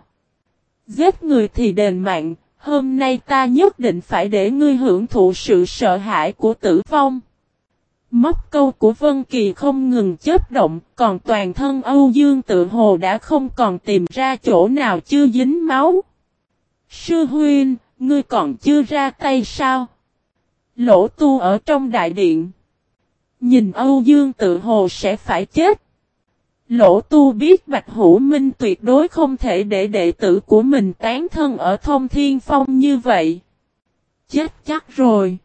[SPEAKER 1] Giết người thì đền mạng, hôm nay ta nhất định phải để ngươi hưởng thụ sự sợ hãi của tử vong. Móc câu của Vân Kỳ không ngừng chớp động, còn toàn thân Âu Dương tự hồ đã không còn tìm ra chỗ nào chưa dính máu. Sư huynh, ngươi còn chưa ra tay sao? Lỗ tu ở trong đại điện. Nhìn Âu Dương tự hồ sẽ phải chết. Lỗ tu biết Bạch Hữu Minh tuyệt đối không thể để đệ tử của mình tán thân ở thông thiên phong như vậy. Chết chắc rồi.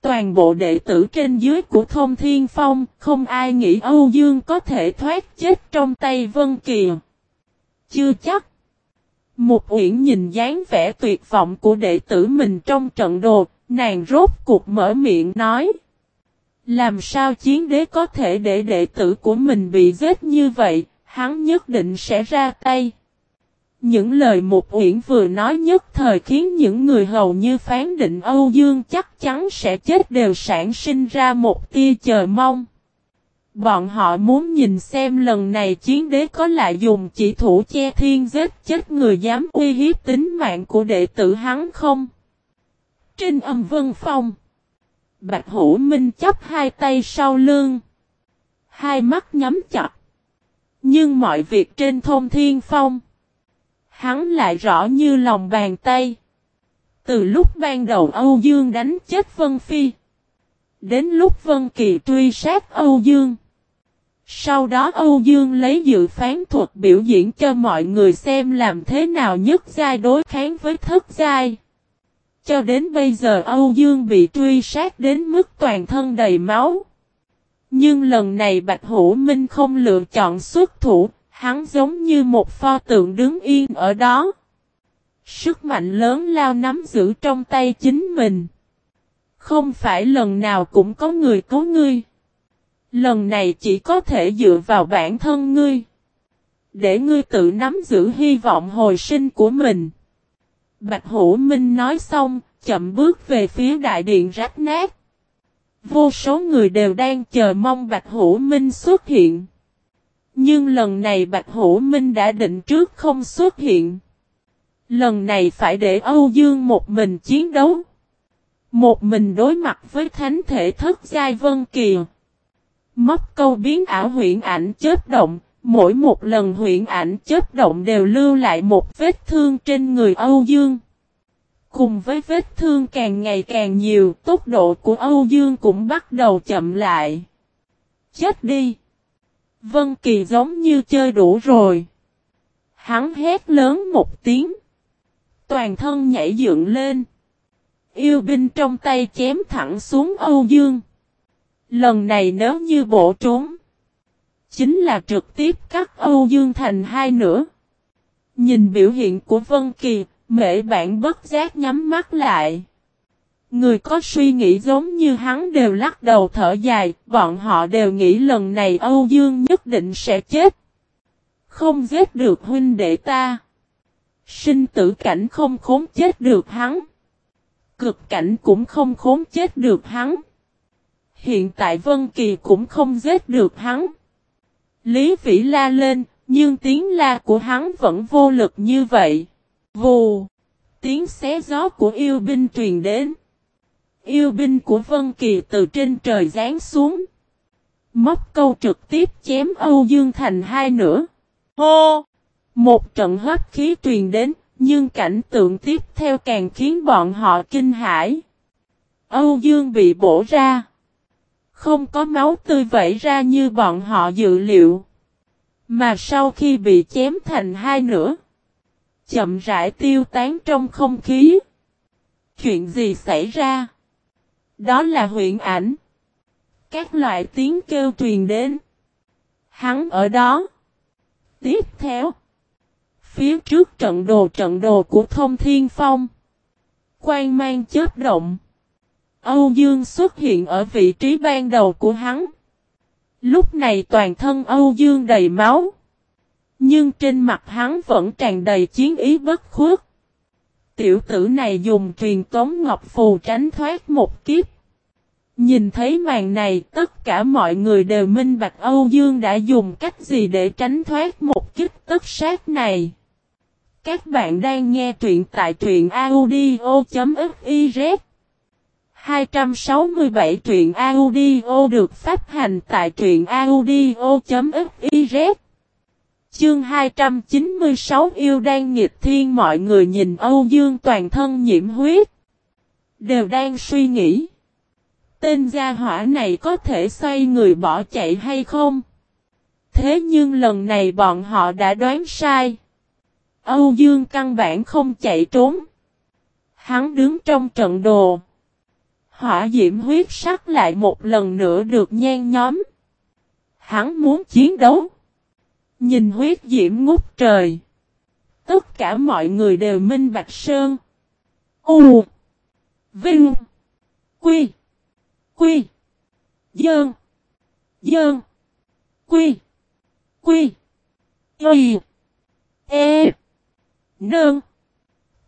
[SPEAKER 1] Toàn bộ đệ tử trên dưới của thông thiên phong, không ai nghĩ Âu Dương có thể thoát chết trong tay Vân Kiều. Chưa chắc. Một uyển nhìn dáng vẻ tuyệt vọng của đệ tử mình trong trận đồ, nàng rốt cuộc mở miệng nói. Làm sao chiến đế có thể để đệ tử của mình bị giết như vậy, hắn nhất định sẽ ra tay. Những lời một uyển vừa nói nhất thời khiến những người hầu như phán định Âu Dương chắc chắn sẽ chết đều sản sinh ra một tia chờ mong. Bọn họ muốn nhìn xem lần này chiến đế có lại dùng chỉ thủ che thiên giết chết người dám uy hiếp tính mạng của đệ tử hắn không? Trên âm vân phong. Bạch Hữu Minh chấp hai tay sau lưng. Hai mắt nhắm chặt. Nhưng mọi việc trên thôn thiên phong. Hắn lại rõ như lòng bàn tay. Từ lúc ban đầu Âu Dương đánh chết Vân Phi. Đến lúc Vân Kỳ truy sát Âu Dương. Sau đó Âu Dương lấy dự phán thuật biểu diễn cho mọi người xem làm thế nào nhất giai đối kháng với thất giai. Cho đến bây giờ Âu Dương bị truy sát đến mức toàn thân đầy máu. Nhưng lần này Bạch Hữu Minh không lựa chọn xuất thủ, hắn giống như một pho tượng đứng yên ở đó. Sức mạnh lớn lao nắm giữ trong tay chính mình. Không phải lần nào cũng có người cứu ngươi. Lần này chỉ có thể dựa vào bản thân ngươi. Để ngươi tự nắm giữ hy vọng hồi sinh của mình. Bạch Hữu Minh nói xong, chậm bước về phía đại điện rách nát. Vô số người đều đang chờ mong Bạch Hữu Minh xuất hiện. Nhưng lần này Bạch Hữu Minh đã định trước không xuất hiện. Lần này phải để Âu Dương một mình chiến đấu. Một mình đối mặt với thánh thể thất giai Vân Kiều. Móc câu biến ảo huyện ảnh chết động, mỗi một lần huyện ảnh chết động đều lưu lại một vết thương trên người Âu Dương. Cùng với vết thương càng ngày càng nhiều, tốc độ của Âu Dương cũng bắt đầu chậm lại. Chết đi! Vân Kỳ giống như chơi đủ rồi. Hắn hét lớn một tiếng. Toàn thân nhảy dựng lên. Yêu binh trong tay chém thẳng xuống Âu Dương. Lần này nếu như bộ trốn. Chính là trực tiếp cắt Âu Dương thành hai nửa. Nhìn biểu hiện của Vân Kỳ, Mễ bản bất giác nhắm mắt lại. Người có suy nghĩ giống như hắn đều lắc đầu thở dài, bọn họ đều nghĩ lần này Âu Dương nhất định sẽ chết. Không giết được huynh đệ ta. Sinh tử cảnh không khốn chết được hắn. Cực cảnh cũng không khốn chết được hắn. Hiện tại Vân Kỳ cũng không giết được hắn. Lý Vĩ la lên, nhưng tiếng la của hắn vẫn vô lực như vậy. Vù! Tiếng xé gió của yêu binh truyền đến. Yêu binh của Vân Kỳ từ trên trời giáng xuống. Móc câu trực tiếp chém Âu Dương thành hai nửa. Hô! Một trận hấp khí truyền đến, nhưng cảnh tượng tiếp theo càng khiến bọn họ kinh hãi. Âu Dương bị bổ ra. Không có máu tươi vẩy ra như bọn họ dự liệu. Mà sau khi bị chém thành hai nửa. Chậm rãi tiêu tán trong không khí. Chuyện gì xảy ra? Đó là huyện ảnh. Các loại tiếng kêu truyền đến. Hắn ở đó. Tiếp theo. Phía trước trận đồ trận đồ của thông thiên phong. Quang mang chớp động. Âu Dương xuất hiện ở vị trí ban đầu của hắn. Lúc này toàn thân Âu Dương đầy máu. Nhưng trên mặt hắn vẫn tràn đầy chiến ý bất khuất. Tiểu tử này dùng truyền tống ngọc phù tránh thoát một kiếp. Nhìn thấy màn này, tất cả mọi người đều minh bạch Âu Dương đã dùng cách gì để tránh thoát một kiếp tất sát này. Các bạn đang nghe truyện tại truyện audio.fiz 267 truyện audio được phát hành tại truyện audio.fiz Chương 296 yêu đang nghịch thiên, mọi người nhìn Âu Dương toàn thân nhiễm huyết. Đều đang suy nghĩ. Tên gia hỏa này có thể xoay người bỏ chạy hay không? Thế nhưng lần này bọn họ đã đoán sai. Âu Dương căn bản không chạy trốn. Hắn đứng trong trận đồ. Hỏa diễm huyết sắc lại một lần nữa được nhen nhóm. Hắn muốn chiến đấu. Nhìn huyết diễm ngút trời. Tất cả mọi người đều minh bạch sơn. U. Vinh. Quy. Quy. Dơn. Dơn. Quy. Quy. Y. E. Nơn.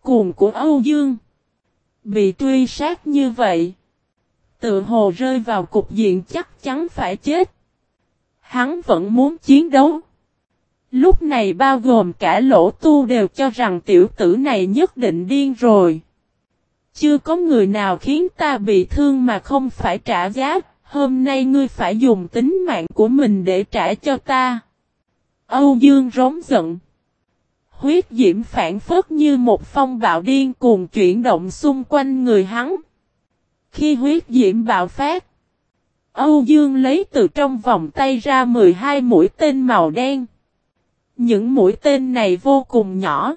[SPEAKER 1] Cuồng của Âu Dương. Bị truy sát như vậy. Tự hồ rơi vào cục diện chắc chắn phải chết. Hắn vẫn muốn chiến đấu. Lúc này bao gồm cả lỗ tu đều cho rằng tiểu tử này nhất định điên rồi. Chưa có người nào khiến ta bị thương mà không phải trả giá, hôm nay ngươi phải dùng tính mạng của mình để trả cho ta. Âu Dương rống giận. Huyết diễm phản phất như một phong bạo điên cuồng chuyển động xung quanh người hắn. Khi huyết diễm bạo phát, Âu Dương lấy từ trong vòng tay ra 12 mũi tên màu đen. Những mũi tên này vô cùng nhỏ.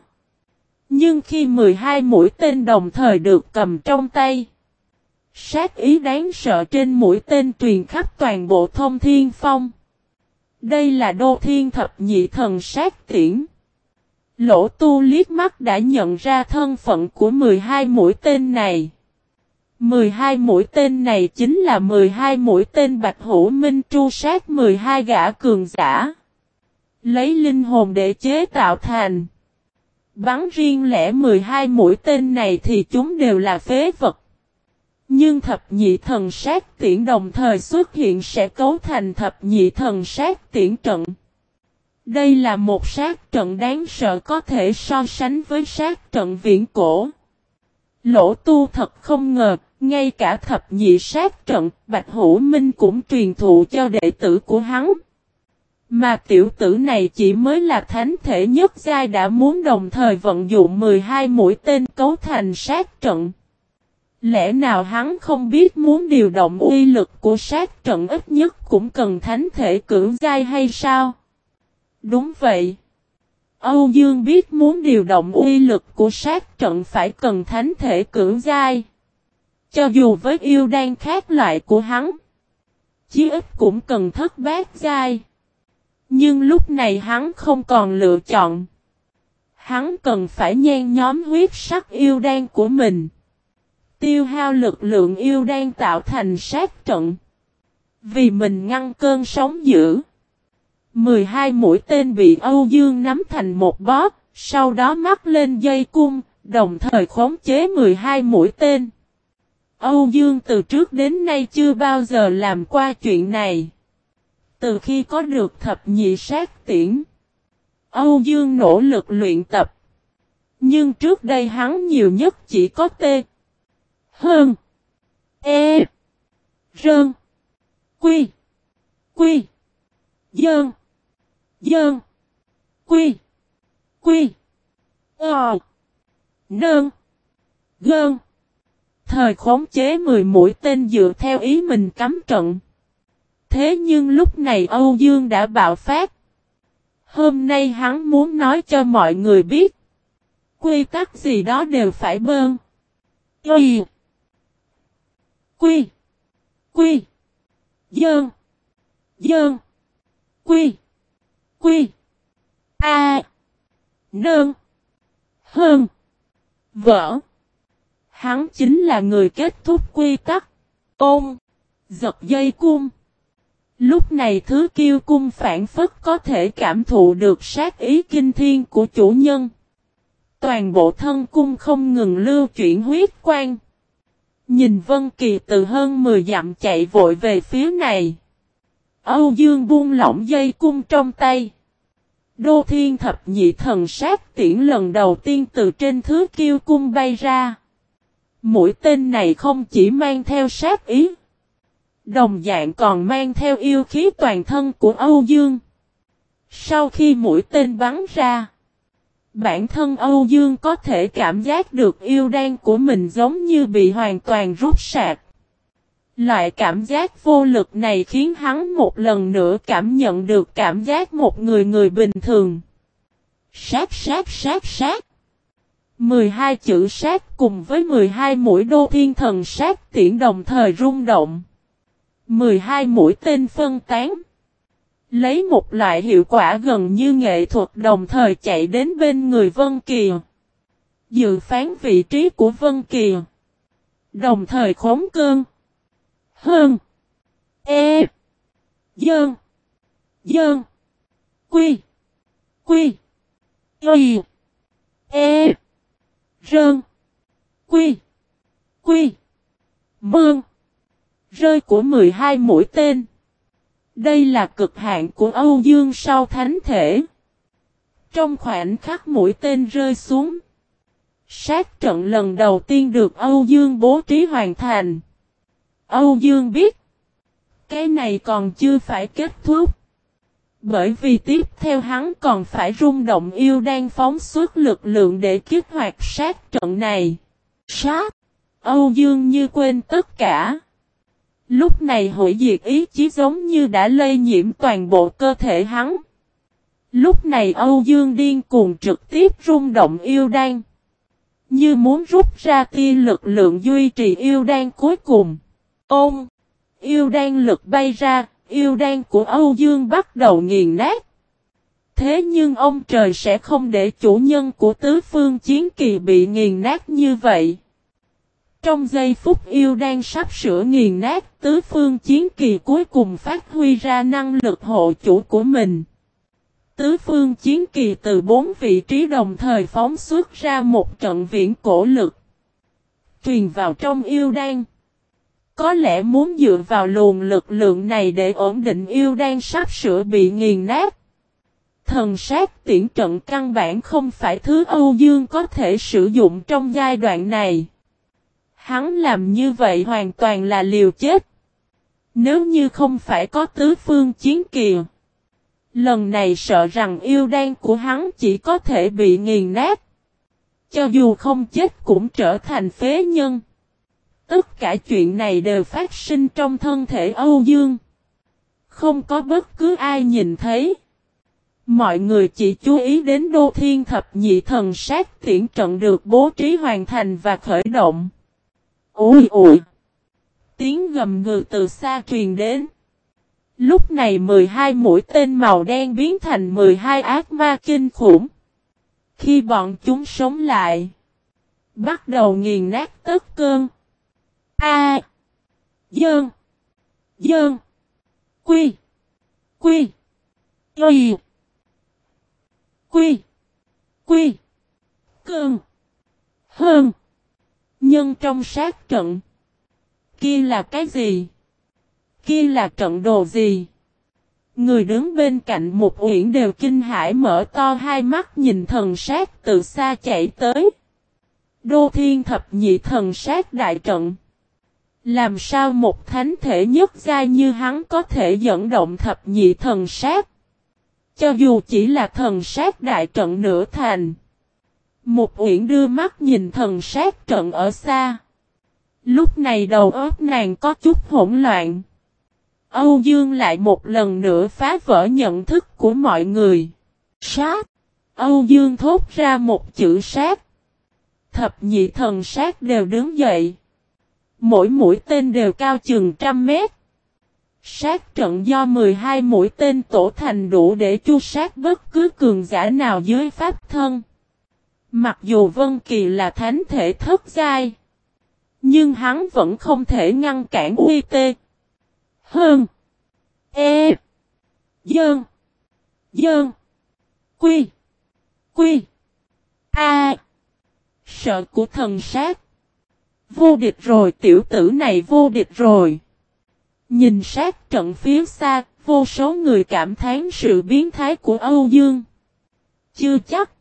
[SPEAKER 1] Nhưng khi 12 mũi tên đồng thời được cầm trong tay, sát ý đáng sợ trên mũi tên truyền khắp toàn bộ thông thiên phong. Đây là đô thiên thập nhị thần sát tiễn. Lỗ tu liếc mắt đã nhận ra thân phận của 12 mũi tên này. 12 mũi tên này chính là 12 mũi tên bạch hữu minh tru sát 12 gã cường giả. Lấy linh hồn để chế tạo thành. Bắn riêng lẻ 12 mũi tên này thì chúng đều là phế vật. Nhưng thập nhị thần sát tiễn đồng thời xuất hiện sẽ cấu thành thập nhị thần sát tiễn trận. Đây là một sát trận đáng sợ có thể so sánh với sát trận viễn cổ. Lỗ tu thật không ngờ, ngay cả thập nhị sát trận, Bạch Hữu Minh cũng truyền thụ cho đệ tử của hắn. Mà tiểu tử này chỉ mới là thánh thể nhất giai đã muốn đồng thời vận dụng 12 mũi tên cấu thành sát trận. Lẽ nào hắn không biết muốn điều động uy lực của sát trận ít nhất cũng cần thánh thể cưỡng giai hay sao? Đúng vậy. Âu Dương biết muốn điều động uy lực của sát trận phải cần thánh thể cưỡng giai. Cho dù với yêu đan khác loại của hắn, chí ít cũng cần thất bát giai. Nhưng lúc này hắn không còn lựa chọn. Hắn cần phải nhen nhóm huyết sắc yêu đan của mình. Tiêu hao lực lượng yêu đan tạo thành sát trận. Vì mình ngăn cơn sóng dữ. 12 mũi tên bị Âu Dương nắm thành một bóp, sau đó mắc lên dây cung, đồng thời khống chế 12 mũi tên. Âu Dương từ trước đến nay chưa bao giờ làm qua chuyện này. Từ khi có được thập nhị sát tiễn, Âu Dương nỗ lực luyện tập. Nhưng trước đây hắn nhiều nhất chỉ có T. Hơn. E. Rơn. Quy. Quy. Dơn. Dơn. Quy. Quy. Ờ. Nơn. Gơn. Thời khống chế 10 mũi tên dựa theo ý mình cắm trận. Thế nhưng lúc này Âu Dương đã bạo phát. Hôm nay hắn muốn nói cho mọi người biết. Quy tắc gì đó đều phải bơn. Quy. Quy. Quy. Dơn. Dơn. Quy. Quy. A. Nơn. Hơn. Vỡ. Hắn chính là người kết thúc quy tắc. Ôm. Giật dây cung. Lúc này thứ kiêu cung phản phất có thể cảm thụ được sát ý kinh thiên của chủ nhân. Toàn bộ thân cung không ngừng lưu chuyển huyết quang. Nhìn Vân Kỳ từ hơn 10 dặm chạy vội về phía này. Âu Dương buông lỏng dây cung trong tay. Đô thiên thập nhị thần sát tiễn lần đầu tiên từ trên thứ kiêu cung bay ra. Mũi tên này không chỉ mang theo sát ý. Đồng dạng còn mang theo yêu khí toàn thân của Âu Dương. Sau khi mũi tên bắn ra. Bản thân Âu Dương có thể cảm giác được yêu đan của mình giống như bị hoàn toàn rút sạc. Loại cảm giác vô lực này khiến hắn một lần nữa cảm nhận được cảm giác một người người bình thường. Sát sát sát sát. 12 chữ sát cùng với 12 mũi đô thiên thần sát tiễn đồng thời rung động. 12 mũi tên phân tán. Lấy một loại hiệu quả gần như nghệ thuật đồng thời chạy đến bên người Vân Kiều. Dự phán vị trí của Vân Kiều. Đồng thời khống cơn. Hơn. E. Dơn. Dơn. Quy. Quy. Y. E. Rơn. Quy. Quy. Mương. Rơi của 12 mũi tên. Đây là cực hạn của Âu Dương sau thánh thể. Trong khoảnh khắc mũi tên rơi xuống. Sát trận lần đầu tiên được Âu Dương bố trí hoàn thành. Âu Dương biết. Cái này còn chưa phải kết thúc. Bởi vì tiếp theo hắn còn phải rung động yêu đang phóng xuất lực lượng để kích hoạt sát trận này. Sát! Âu Dương như quên tất cả. Lúc này hội diệt ý chí giống như đã lây nhiễm toàn bộ cơ thể hắn. Lúc này Âu Dương điên cuồng trực tiếp rung động yêu đan. Như muốn rút ra tia lực lượng duy trì yêu đan cuối cùng. Ôm! Yêu đan lực bay ra, yêu đan của Âu Dương bắt đầu nghiền nát. Thế nhưng ông trời sẽ không để chủ nhân của tứ phương chiến kỳ bị nghiền nát như vậy. Trong giây phút yêu đang sắp sửa nghiền nát, tứ phương chiến kỳ cuối cùng phát huy ra năng lực hộ chủ của mình. Tứ phương chiến kỳ từ bốn vị trí đồng thời phóng xuất ra một trận viễn cổ lực. Truyền vào trong yêu đan. Có lẽ muốn dựa vào luồng lực lượng này để ổn định yêu đan sắp sửa bị nghiền nát. Thần sát tiễn trận căn bản không phải thứ Âu Dương có thể sử dụng trong giai đoạn này. Hắn làm như vậy hoàn toàn là liều chết. Nếu như không phải có tứ phương chiến kìa. Lần này sợ rằng yêu đan của hắn chỉ có thể bị nghiền nát. Cho dù không chết cũng trở thành phế nhân. Tất cả chuyện này đều phát sinh trong thân thể Âu Dương. Không có bất cứ ai nhìn thấy. Mọi người chỉ chú ý đến đô thiên thập nhị thần sát tiễn trận được bố trí hoàn thành và khởi động. Ôi ôi! Tiếng gầm ngừ từ xa truyền đến. Lúc này 12 mũi tên màu đen biến thành 12 ác ma kinh khủng. Khi bọn chúng sống lại, bắt đầu nghiền nát tất cơn. A. Dơn. Dơn. Quy. Quy. Quy. Quy. Quy. Cơn. Hơn. Nhân trong sát trận. Kia là cái gì? Kia là trận đồ gì? Người đứng bên cạnh một uyển đều kinh hãi mở to hai mắt nhìn thần sát từ xa chạy tới. Đô thiên thập nhị thần sát đại trận. Làm sao một thánh thể nhất gia như hắn có thể dẫn động thập nhị thần sát? Cho dù chỉ là thần sát đại trận nửa thành. Một uyển đưa mắt nhìn thần sát trận ở xa. Lúc này đầu óc nàng có chút hỗn loạn. Âu Dương lại một lần nữa phá vỡ nhận thức của mọi người. Sát! Âu Dương thốt ra một chữ sát. Thập nhị thần sát đều đứng dậy. Mỗi mũi tên đều cao chừng trăm mét. Sát trận do 12 mũi tên tổ thành đủ để chu sát bất cứ cường giả nào dưới pháp thân. Mặc dù Vân Kỳ là thánh thể thất giai. Nhưng hắn vẫn không thể ngăn cản uy tê. Hơn. E. Dơn. Dơn. Quy. Quy. A. Sợ của thần sát. Vô địch rồi tiểu tử này vô địch rồi. Nhìn sát trận phía xa, vô số người cảm thán sự biến thái của Âu Dương. Chưa chắc.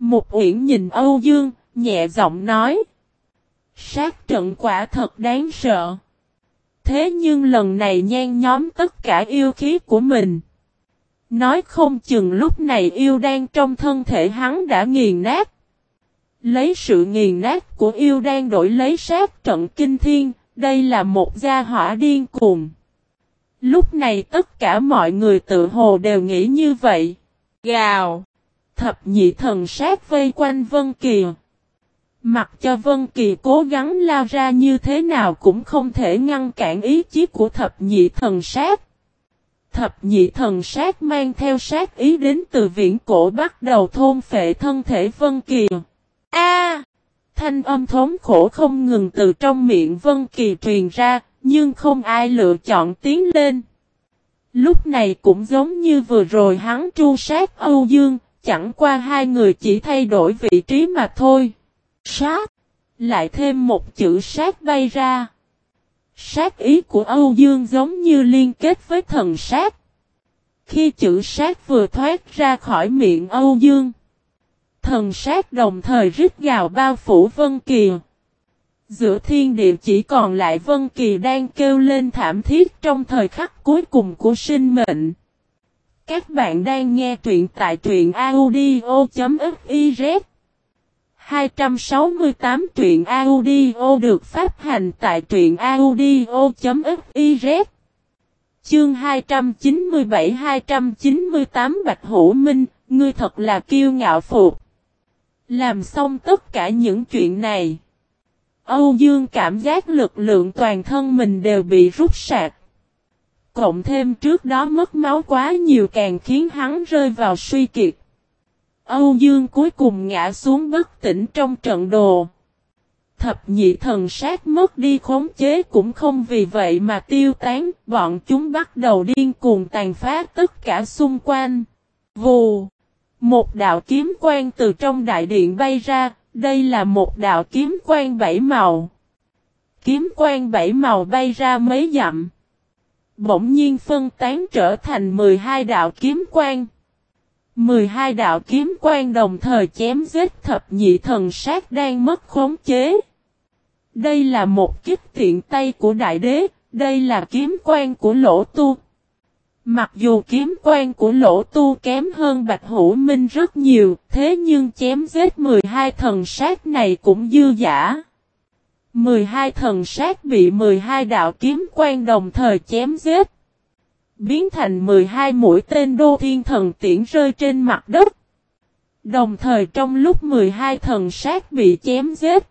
[SPEAKER 1] Một uyển nhìn Âu Dương, nhẹ giọng nói. Sát trận quả thật đáng sợ. Thế nhưng lần này nhan nhóm tất cả yêu khí của mình. Nói không chừng lúc này yêu đang trong thân thể hắn đã nghiền nát. Lấy sự nghiền nát của yêu đang đổi lấy sát trận kinh thiên, đây là một gia hỏa điên cuồng. Lúc này tất cả mọi người tự hồ đều nghĩ như vậy. Gào! Thập nhị thần sát vây quanh Vân Kỳ. Mặc cho Vân Kỳ cố gắng lao ra như thế nào cũng không thể ngăn cản ý chí của thập nhị thần sát. Thập nhị thần sát mang theo sát ý đến từ viễn cổ bắt đầu thôn phệ thân thể Vân Kỳ. A! thanh âm thống khổ không ngừng từ trong miệng Vân Kỳ truyền ra, nhưng không ai lựa chọn tiến lên. Lúc này cũng giống như vừa rồi hắn tru sát Âu Dương, chẳng qua hai người chỉ thay đổi vị trí mà thôi. Sát! Lại thêm một chữ sát bay ra. Sát ý của Âu Dương giống như liên kết với thần sát. Khi chữ sát vừa thoát ra khỏi miệng Âu Dương. Thần sát đồng thời rít gào bao phủ Vân Kỳ. Giữa thiên địa chỉ còn lại Vân Kỳ đang kêu lên thảm thiết trong thời khắc cuối cùng của sinh mệnh. Các bạn đang nghe truyện tại truyện audio.fiz 268 truyện audio được phát hành tại truyện audio.fiz Chương 297-298 Bạch Hữu Minh, ngươi thật là kiêu ngạo phục. Làm xong tất cả những chuyện này. Âu Dương cảm giác lực lượng toàn thân mình đều bị rút sạc. Cộng thêm trước đó mất máu quá nhiều càng khiến hắn rơi vào suy kiệt. Âu Dương cuối cùng ngã xuống bất tỉnh trong trận đồ. Thập nhị thần sát mất đi khống chế cũng không vì vậy mà tiêu tán, bọn chúng bắt đầu điên cuồng tàn phá tất cả xung quanh. Vù! Một đạo kiếm quang từ trong đại điện bay ra, đây là một đạo kiếm quang bảy màu. Kiếm quang bảy màu bay ra mấy dặm. Bỗng nhiên phân tán trở thành 12 đạo kiếm quang. 12 đạo kiếm quang đồng thời chém giết thập nhị thần sát đang mất khống chế. Đây là một kích tiện tay của đại đế, đây là kiếm quang của lỗ tu. Mặc dù kiếm quan của lỗ tu kém hơn Bạch Hữu Minh rất nhiều, thế nhưng chém giết 12 thần sát này cũng dư giả. 12 thần sát bị 12 đạo kiếm quan đồng thời chém giết. Biến thành 12 mũi tên đô thiên thần tiễn rơi trên mặt đất. Đồng thời trong lúc 12 thần sát bị chém giết.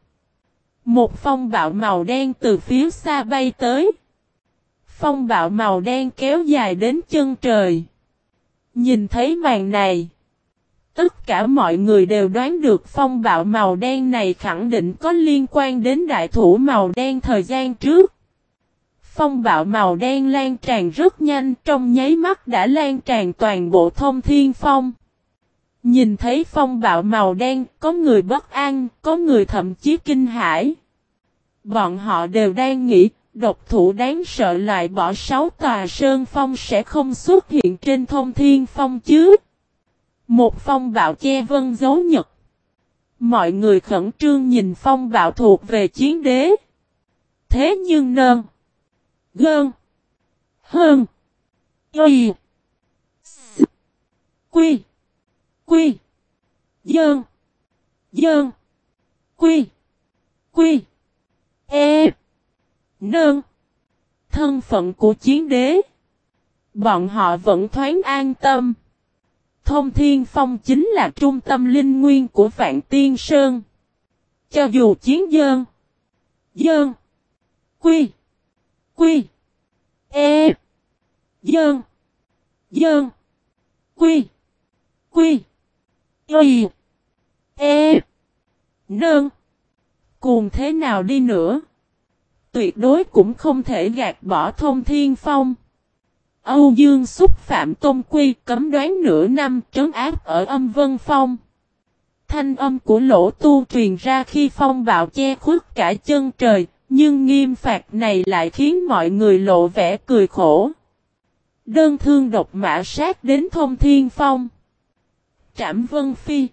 [SPEAKER 1] Một phong bạo màu đen từ phía xa bay tới. Phong bạo màu đen kéo dài đến chân trời. Nhìn thấy màn này. Tất cả mọi người đều đoán được phong bạo màu đen này khẳng định có liên quan đến đại thủ màu đen thời gian trước. Phong bạo màu đen lan tràn rất nhanh trong nháy mắt đã lan tràn toàn bộ thông thiên phong. Nhìn thấy phong bạo màu đen, có người bất an, có người thậm chí kinh hãi. Bọn họ đều đang nghĩ, độc thủ đáng sợ lại bỏ sáu tòa sơn phong sẽ không xuất hiện trên thông thiên phong chứ. Một phong bạo che vân dấu nhật. Mọi người khẩn trương nhìn phong bạo thuộc về chiến đế. Thế nhưng nơn. Gơn. Hơn. Y. Quy. Quy. Dơn. Dơn. Quy. Quy. E. Nơn. Thân phận của chiến đế. Bọn họ vẫn thoáng an tâm. Thông Thiên Phong chính là trung tâm linh nguyên của Vạn Tiên Sơn. Cho dù chiến dơn. Dơn. Quy. Quy. E. Dơn. Dơn. Quy. Quy. Y. E. Nơn. Cùng thế nào đi nữa? Tuyệt đối cũng không thể gạt bỏ thông thiên phong. Âu Dương xúc phạm tôn quy cấm đoán nửa năm trấn áp ở âm vân phong. Thanh âm của lỗ tu truyền ra khi phong bạo che khuất cả chân trời, nhưng nghiêm phạt này lại khiến mọi người lộ vẻ cười khổ. Đơn thương độc mã sát đến thông thiên phong. Trảm Vân Phi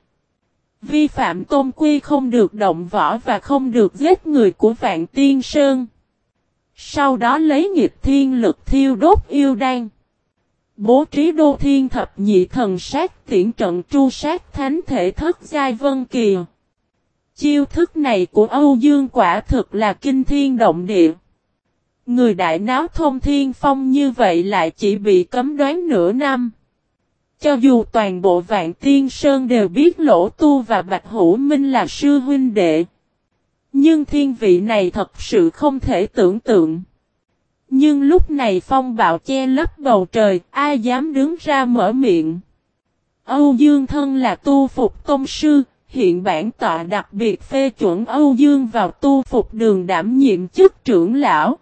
[SPEAKER 1] Vi phạm tôn quy không được động võ và không được giết người của Vạn Tiên Sơn. Sau đó lấy nghiệp thiên lực thiêu đốt yêu đan. Bố trí đô thiên thập nhị thần sát tiễn trận tru sát thánh thể thất giai vân kìa. Chiêu thức này của Âu Dương quả thực là kinh thiên động địa. Người đại náo thông thiên phong như vậy lại chỉ bị cấm đoán nửa năm. Cho dù toàn bộ vạn tiên sơn đều biết lỗ tu và bạch hữu minh là sư huynh đệ. Nhưng thiên vị này thật sự không thể tưởng tượng. Nhưng lúc này phong bạo che lấp bầu trời, ai dám đứng ra mở miệng. Âu Dương thân là tu phục công sư, hiện bản tọa đặc biệt phê chuẩn Âu Dương vào tu phục đường đảm nhiệm chức trưởng lão.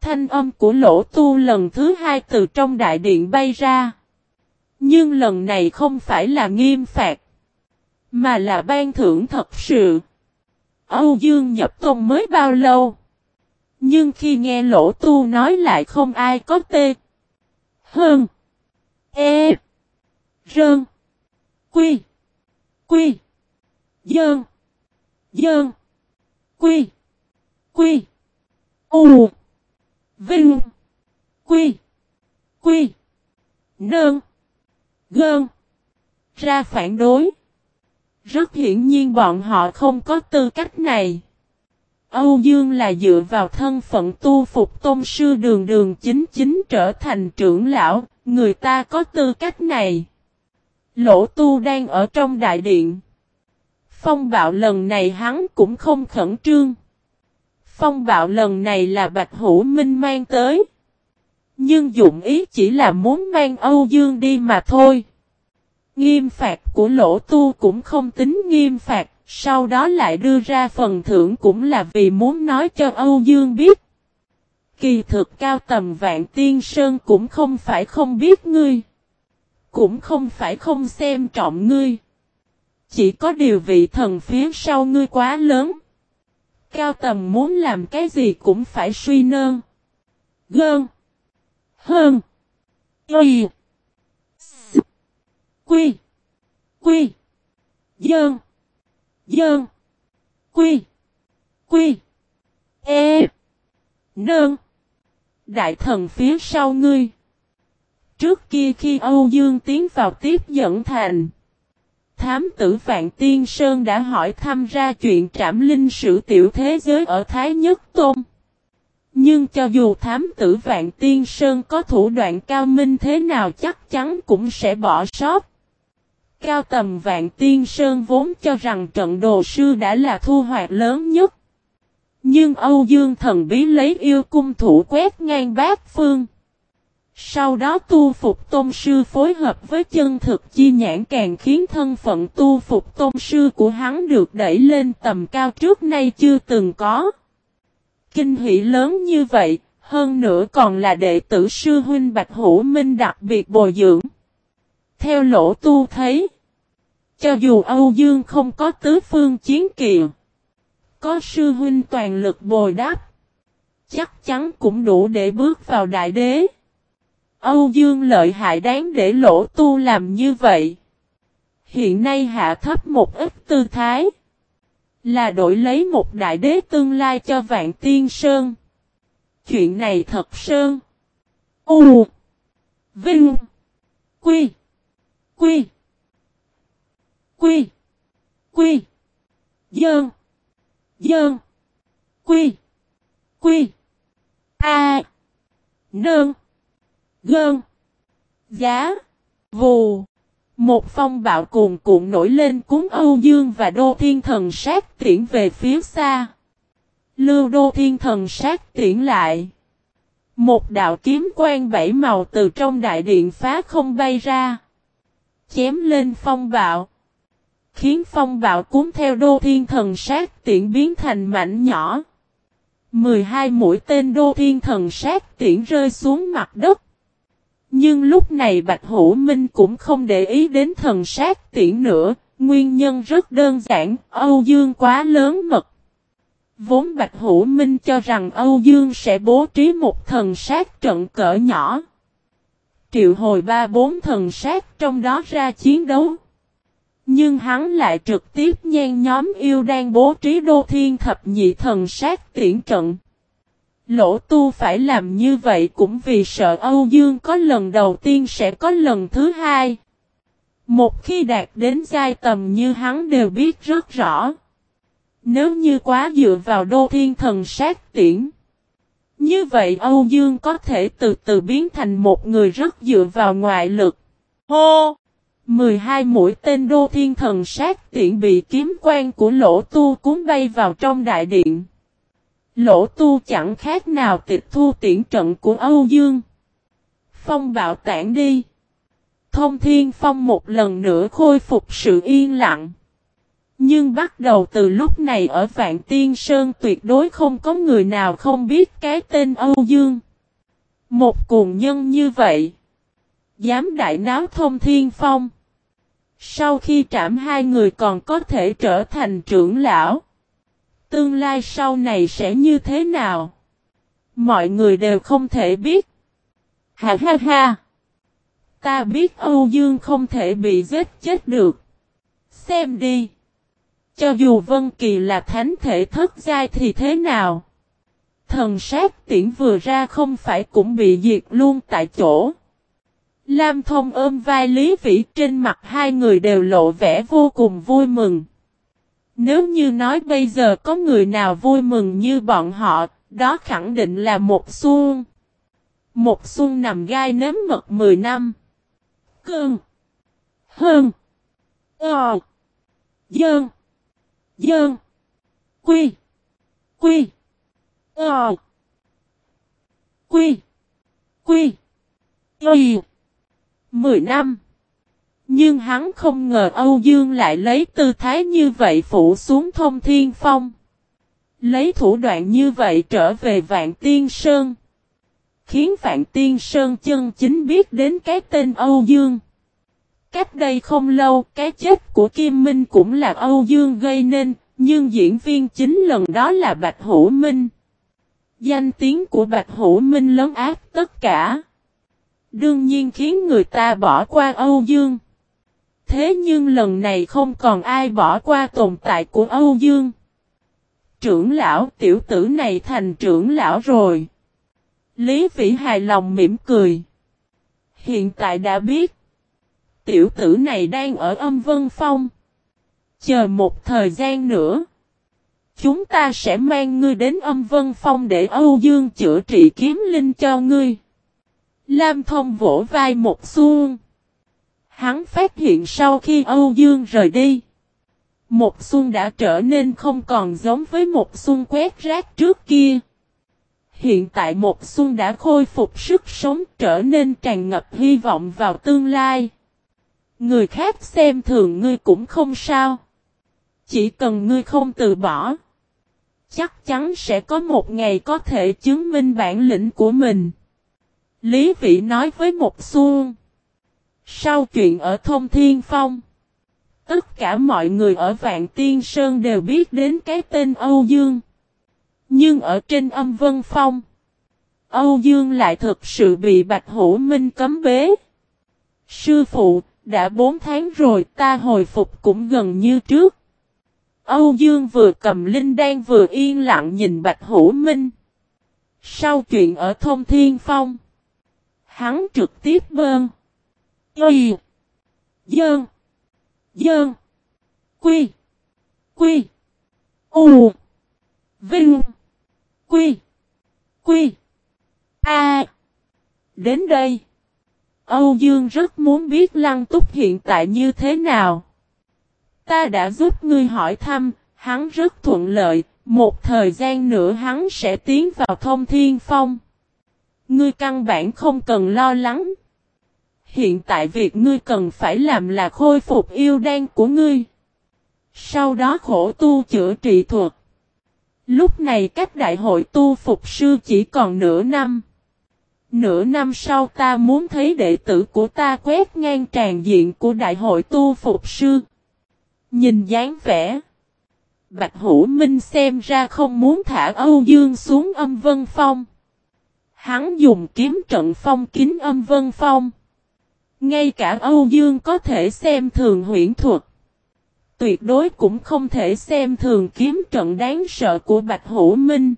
[SPEAKER 1] Thanh âm của lỗ tu lần thứ hai từ trong đại điện bay ra. Nhưng lần này không phải là nghiêm phạt, mà là ban thưởng thật sự. Âu Dương nhập tông mới bao lâu? Nhưng khi nghe lỗ tu nói lại không ai có tê. Hơn. E. Rơn. Quy. Quy. Dơn. Dơn. Quy. Quy. U. Vinh. Quy. Quy. Nơn. Gơn. Ra phản đối. Rất hiển nhiên bọn họ không có tư cách này. Âu Dương là dựa vào thân phận tu phục tôn sư đường đường chính chính trở thành trưởng lão, người ta có tư cách này. Lỗ tu đang ở trong đại điện. Phong bạo lần này hắn cũng không khẩn trương. Phong bạo lần này là Bạch Hữu Minh mang tới. Nhưng dụng ý chỉ là muốn mang Âu Dương đi mà thôi. Nghiêm phạt của lỗ tu cũng không tính nghiêm phạt, sau đó lại đưa ra phần thưởng cũng là vì muốn nói cho Âu Dương biết. Kỳ thực cao tầm vạn tiên sơn cũng không phải không biết ngươi. Cũng không phải không xem trọng ngươi. Chỉ có điều vị thần phía sau ngươi quá lớn. Cao tầm muốn làm cái gì cũng phải suy nơn. Gơn. Hơn. Y. Quy. Quy. Dơn. Dơn. Quy. Quy. E. Nơn. Đại thần phía sau ngươi. Trước kia khi Âu Dương tiến vào tiếp dẫn thành. Thám tử Vạn Tiên Sơn đã hỏi thăm ra chuyện trảm linh sử tiểu thế giới ở Thái Nhất Tôn. Nhưng cho dù thám tử Vạn Tiên Sơn có thủ đoạn cao minh thế nào chắc chắn cũng sẽ bỏ sót. Cao tầm Vạn Tiên Sơn vốn cho rằng trận đồ sư đã là thu hoạch lớn nhất. Nhưng Âu Dương thần bí lấy yêu cung thủ quét ngang bát phương. Sau đó tu phục tôn sư phối hợp với chân thực chi nhãn càng khiến thân phận tu phục tôn sư của hắn được đẩy lên tầm cao trước nay chưa từng có. Kinh hỷ lớn như vậy, hơn nữa còn là đệ tử sư huynh Bạch Hữu Minh đặc biệt bồi dưỡng. Theo lỗ tu thấy, cho dù Âu Dương không có tứ phương chiến kỳ, có sư huynh toàn lực bồi đáp, chắc chắn cũng đủ để bước vào đại đế. Âu Dương lợi hại đáng để lỗ tu làm như vậy. Hiện nay hạ thấp một ít tư thái. Là đổi lấy một đại đế tương lai cho vạn tiên sơn. Chuyện này thật sơn. U. Vinh. Quy. Quy. Quy. Dơn. Dơn. Quy. Quy. A. Nương. Gơn. Giá. Vù. Một phong bạo cuồn cuộn nổi lên cúng Âu Dương và Đô Thiên Thần sát tiễn về phía xa. Lưu Đô Thiên Thần sát tiễn lại. Một đạo kiếm quang bảy màu từ trong đại điện phá không bay ra. Chém lên phong bạo. Khiến phong bạo cuốn theo Đô Thiên Thần sát tiễn biến thành mảnh nhỏ. 12 mũi tên Đô Thiên Thần sát tiễn rơi xuống mặt đất. Nhưng lúc này Bạch Hữu Minh cũng không để ý đến thần sát tiễn nữa, nguyên nhân rất đơn giản, Âu Dương quá lớn mật. Vốn Bạch Hữu Minh cho rằng Âu Dương sẽ bố trí một thần sát trận cỡ nhỏ. Triệu hồi ba bốn thần sát trong đó ra chiến đấu. Nhưng hắn lại trực tiếp nhen nhóm yêu đang bố trí đô thiên thập nhị thần sát tiễn trận. Lỗ tu phải làm như vậy cũng vì sợ Âu Dương có lần đầu tiên sẽ có lần thứ hai. Một khi đạt đến giai tầm như hắn đều biết rất rõ. Nếu như quá dựa vào đô thiên thần sát tiễn. Như vậy Âu Dương có thể từ từ biến thành một người rất dựa vào ngoại lực. Hô! 12 mũi tên đô thiên thần sát tiễn bị kiếm quan của lỗ tu cuốn bay vào trong đại điện. Lỗ tu chẳng khác nào tịch thu tiễn trận của Âu Dương. Phong bạo tản đi. Thông thiên phong một lần nữa khôi phục sự yên lặng. Nhưng bắt đầu từ lúc này ở Vạn Tiên Sơn tuyệt đối không có người nào không biết cái tên Âu Dương. Một cuồng nhân như vậy. Dám đại náo thông thiên phong. Sau khi trảm hai người còn có thể trở thành trưởng lão. Tương lai sau này sẽ như thế nào? Mọi người đều không thể biết. Ha ha ha! Ta biết Âu Dương không thể bị giết chết được. Xem đi! Cho dù Vân Kỳ là thánh thể thất giai thì thế nào? Thần sát tiễn vừa ra không phải cũng bị diệt luôn tại chỗ. Lam Thông ôm vai Lý Vĩ trên mặt hai người đều lộ vẻ vô cùng vui mừng. Nếu như nói bây giờ có người nào vui mừng như bọn họ, đó khẳng định là một xuông Một xuân nằm gai nếm mật 10 năm. Cơn. Hơn. Ờ. Dơn. Dơn. Quy. Quy. Ờ. Quy. Quy. Quy. Mười năm. Nhưng hắn không ngờ Âu Dương lại lấy tư thái như vậy phủ xuống thông thiên phong. Lấy thủ đoạn như vậy trở về Vạn Tiên Sơn. Khiến Vạn Tiên Sơn chân chính biết đến cái tên Âu Dương. Cách đây không lâu, cái chết của Kim Minh cũng là Âu Dương gây nên, nhưng diễn viên chính lần đó là Bạch Hữu Minh. Danh tiếng của Bạch Hữu Minh lớn ác tất cả. Đương nhiên khiến người ta bỏ qua Âu Dương. Thế nhưng lần này không còn ai bỏ qua tồn tại của Âu Dương. Trưởng lão tiểu tử này thành trưởng lão rồi. Lý Vĩ hài lòng mỉm cười. Hiện tại đã biết. Tiểu tử này đang ở âm vân phong. Chờ một thời gian nữa. Chúng ta sẽ mang ngươi đến âm vân phong để Âu Dương chữa trị kiếm linh cho ngươi. Lam thông vỗ vai một xuông. Hắn phát hiện sau khi Âu Dương rời đi. Một xuân đã trở nên không còn giống với một xuân quét rác trước kia. Hiện tại một xuân đã khôi phục sức sống trở nên tràn ngập hy vọng vào tương lai. Người khác xem thường ngươi cũng không sao. Chỉ cần ngươi không từ bỏ. Chắc chắn sẽ có một ngày có thể chứng minh bản lĩnh của mình. Lý vị nói với một xuông. Sau chuyện ở Thông Thiên Phong, tất cả mọi người ở Vạn Tiên Sơn đều biết đến cái tên Âu Dương. Nhưng ở trên âm Vân Phong, Âu Dương lại thực sự bị Bạch Hữu Minh cấm bế. Sư phụ, đã 4 tháng rồi ta hồi phục cũng gần như trước. Âu Dương vừa cầm linh đan vừa yên lặng nhìn Bạch Hữu Minh. Sau chuyện ở Thông Thiên Phong, hắn trực tiếp bơn. Y. Dơn. Dơn. Quy. Quy. U. Vinh. Quy. Quy. A. Đến đây. Âu Dương rất muốn biết Lăng Túc hiện tại như thế nào. Ta đã giúp ngươi hỏi thăm, hắn rất thuận lợi, một thời gian nữa hắn sẽ tiến vào thông thiên phong. Ngươi căn bản không cần lo lắng. Hiện tại việc ngươi cần phải làm là khôi phục yêu đan của ngươi. Sau đó khổ tu chữa trị thuật. Lúc này cách đại hội tu phục sư chỉ còn nửa năm. Nửa năm sau ta muốn thấy đệ tử của ta quét ngang tràn diện của đại hội tu phục sư. Nhìn dáng vẻ. Bạch Hữu Minh xem ra không muốn thả Âu Dương xuống âm vân phong. Hắn dùng kiếm trận phong kín âm vân phong. Ngay cả Âu Dương có thể xem thường huyễn thuật. Tuyệt đối cũng không thể xem thường kiếm trận đáng sợ của Bạch Hữu Minh.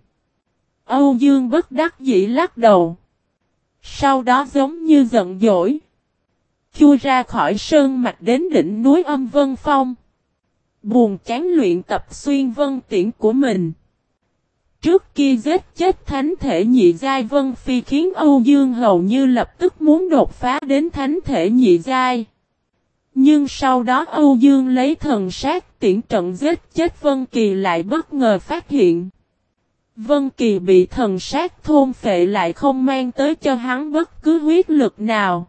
[SPEAKER 1] Âu Dương bất đắc dĩ lắc đầu. Sau đó giống như giận dỗi. Chui ra khỏi sơn mạch đến đỉnh núi âm vân phong. Buồn chán luyện tập xuyên vân tiễn của mình. Trước kia giết chết thánh thể nhị giai vân phi khiến Âu Dương hầu như lập tức muốn đột phá đến thánh thể nhị giai. Nhưng sau đó Âu Dương lấy thần sát tiễn trận giết chết Vân Kỳ lại bất ngờ phát hiện. Vân Kỳ bị thần sát thôn phệ lại không mang tới cho hắn bất cứ huyết lực nào.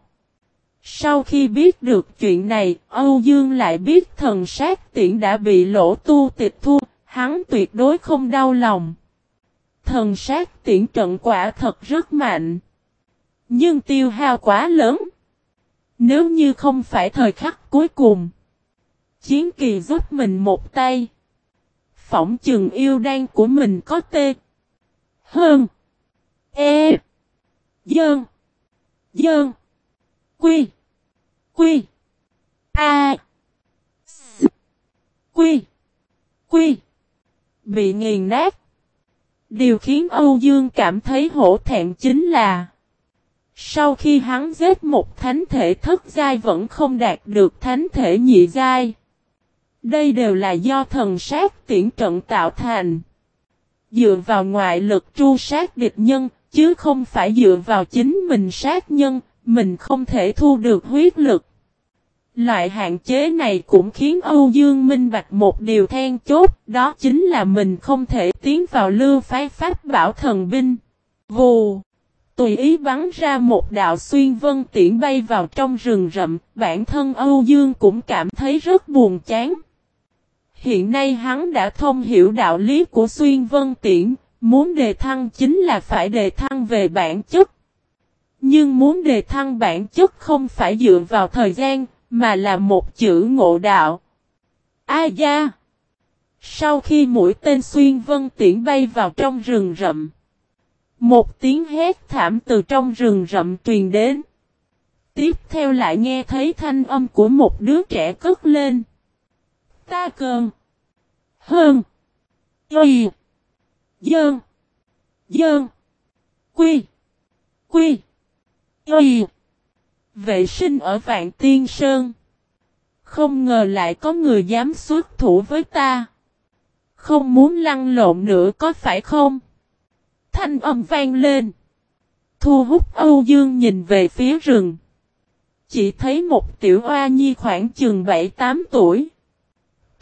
[SPEAKER 1] Sau khi biết được chuyện này, Âu Dương lại biết thần sát tiễn đã bị lỗ tu tịch thu, hắn tuyệt đối không đau lòng. Thần sát tiễn trận quả thật rất mạnh. Nhưng tiêu hao quá lớn. Nếu như không phải thời khắc cuối cùng. Chiến kỳ giúp mình một tay. Phỏng chừng yêu đan của mình có tê. Hơn. E. Dơn. Dơn. Quy. Quy. A. S. Quy. Quy. Bị nghiền nát. Điều khiến Âu Dương cảm thấy hổ thẹn chính là Sau khi hắn giết một thánh thể thất giai vẫn không đạt được thánh thể nhị giai đây đều là do thần sát tiễn trận tạo thành Dựa vào ngoại lực tru sát địch nhân Chứ không phải dựa vào chính mình sát nhân Mình không thể thu được huyết lực Loại hạn chế này cũng khiến Âu Dương minh bạch một điều then chốt, đó chính là mình không thể tiến vào lưu phái pháp bảo thần binh. Vù! Tùy ý bắn ra một đạo xuyên vân tiễn bay vào trong rừng rậm, bản thân Âu Dương cũng cảm thấy rất buồn chán. Hiện nay hắn đã thông hiểu đạo lý của xuyên vân tiễn, muốn đề thăng chính là phải đề thăng về bản chất. Nhưng muốn đề thăng bản chất không phải dựa vào thời gian, mà là một chữ ngộ đạo. A da! Sau khi mũi tên xuyên vân tiễn bay vào trong rừng rậm. Một tiếng hét thảm từ trong rừng rậm truyền đến. Tiếp theo lại nghe thấy thanh âm của một đứa trẻ cất lên. Ta cơn. Hơn. Y. Dơn. Dơn. Quy. Quy. Y. Vệ sinh ở Vạn Tiên Sơn. Không ngờ lại có người dám xuất thủ với ta. Không muốn lăn lộn nữa có phải không? Thanh âm vang lên. Thu hút Âu Dương nhìn về phía rừng. Chỉ thấy một tiểu oa nhi khoảng chừng 7-8 tuổi.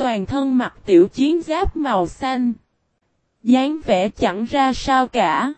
[SPEAKER 1] Toàn thân mặc tiểu chiến giáp màu xanh. dáng vẻ chẳng ra sao cả.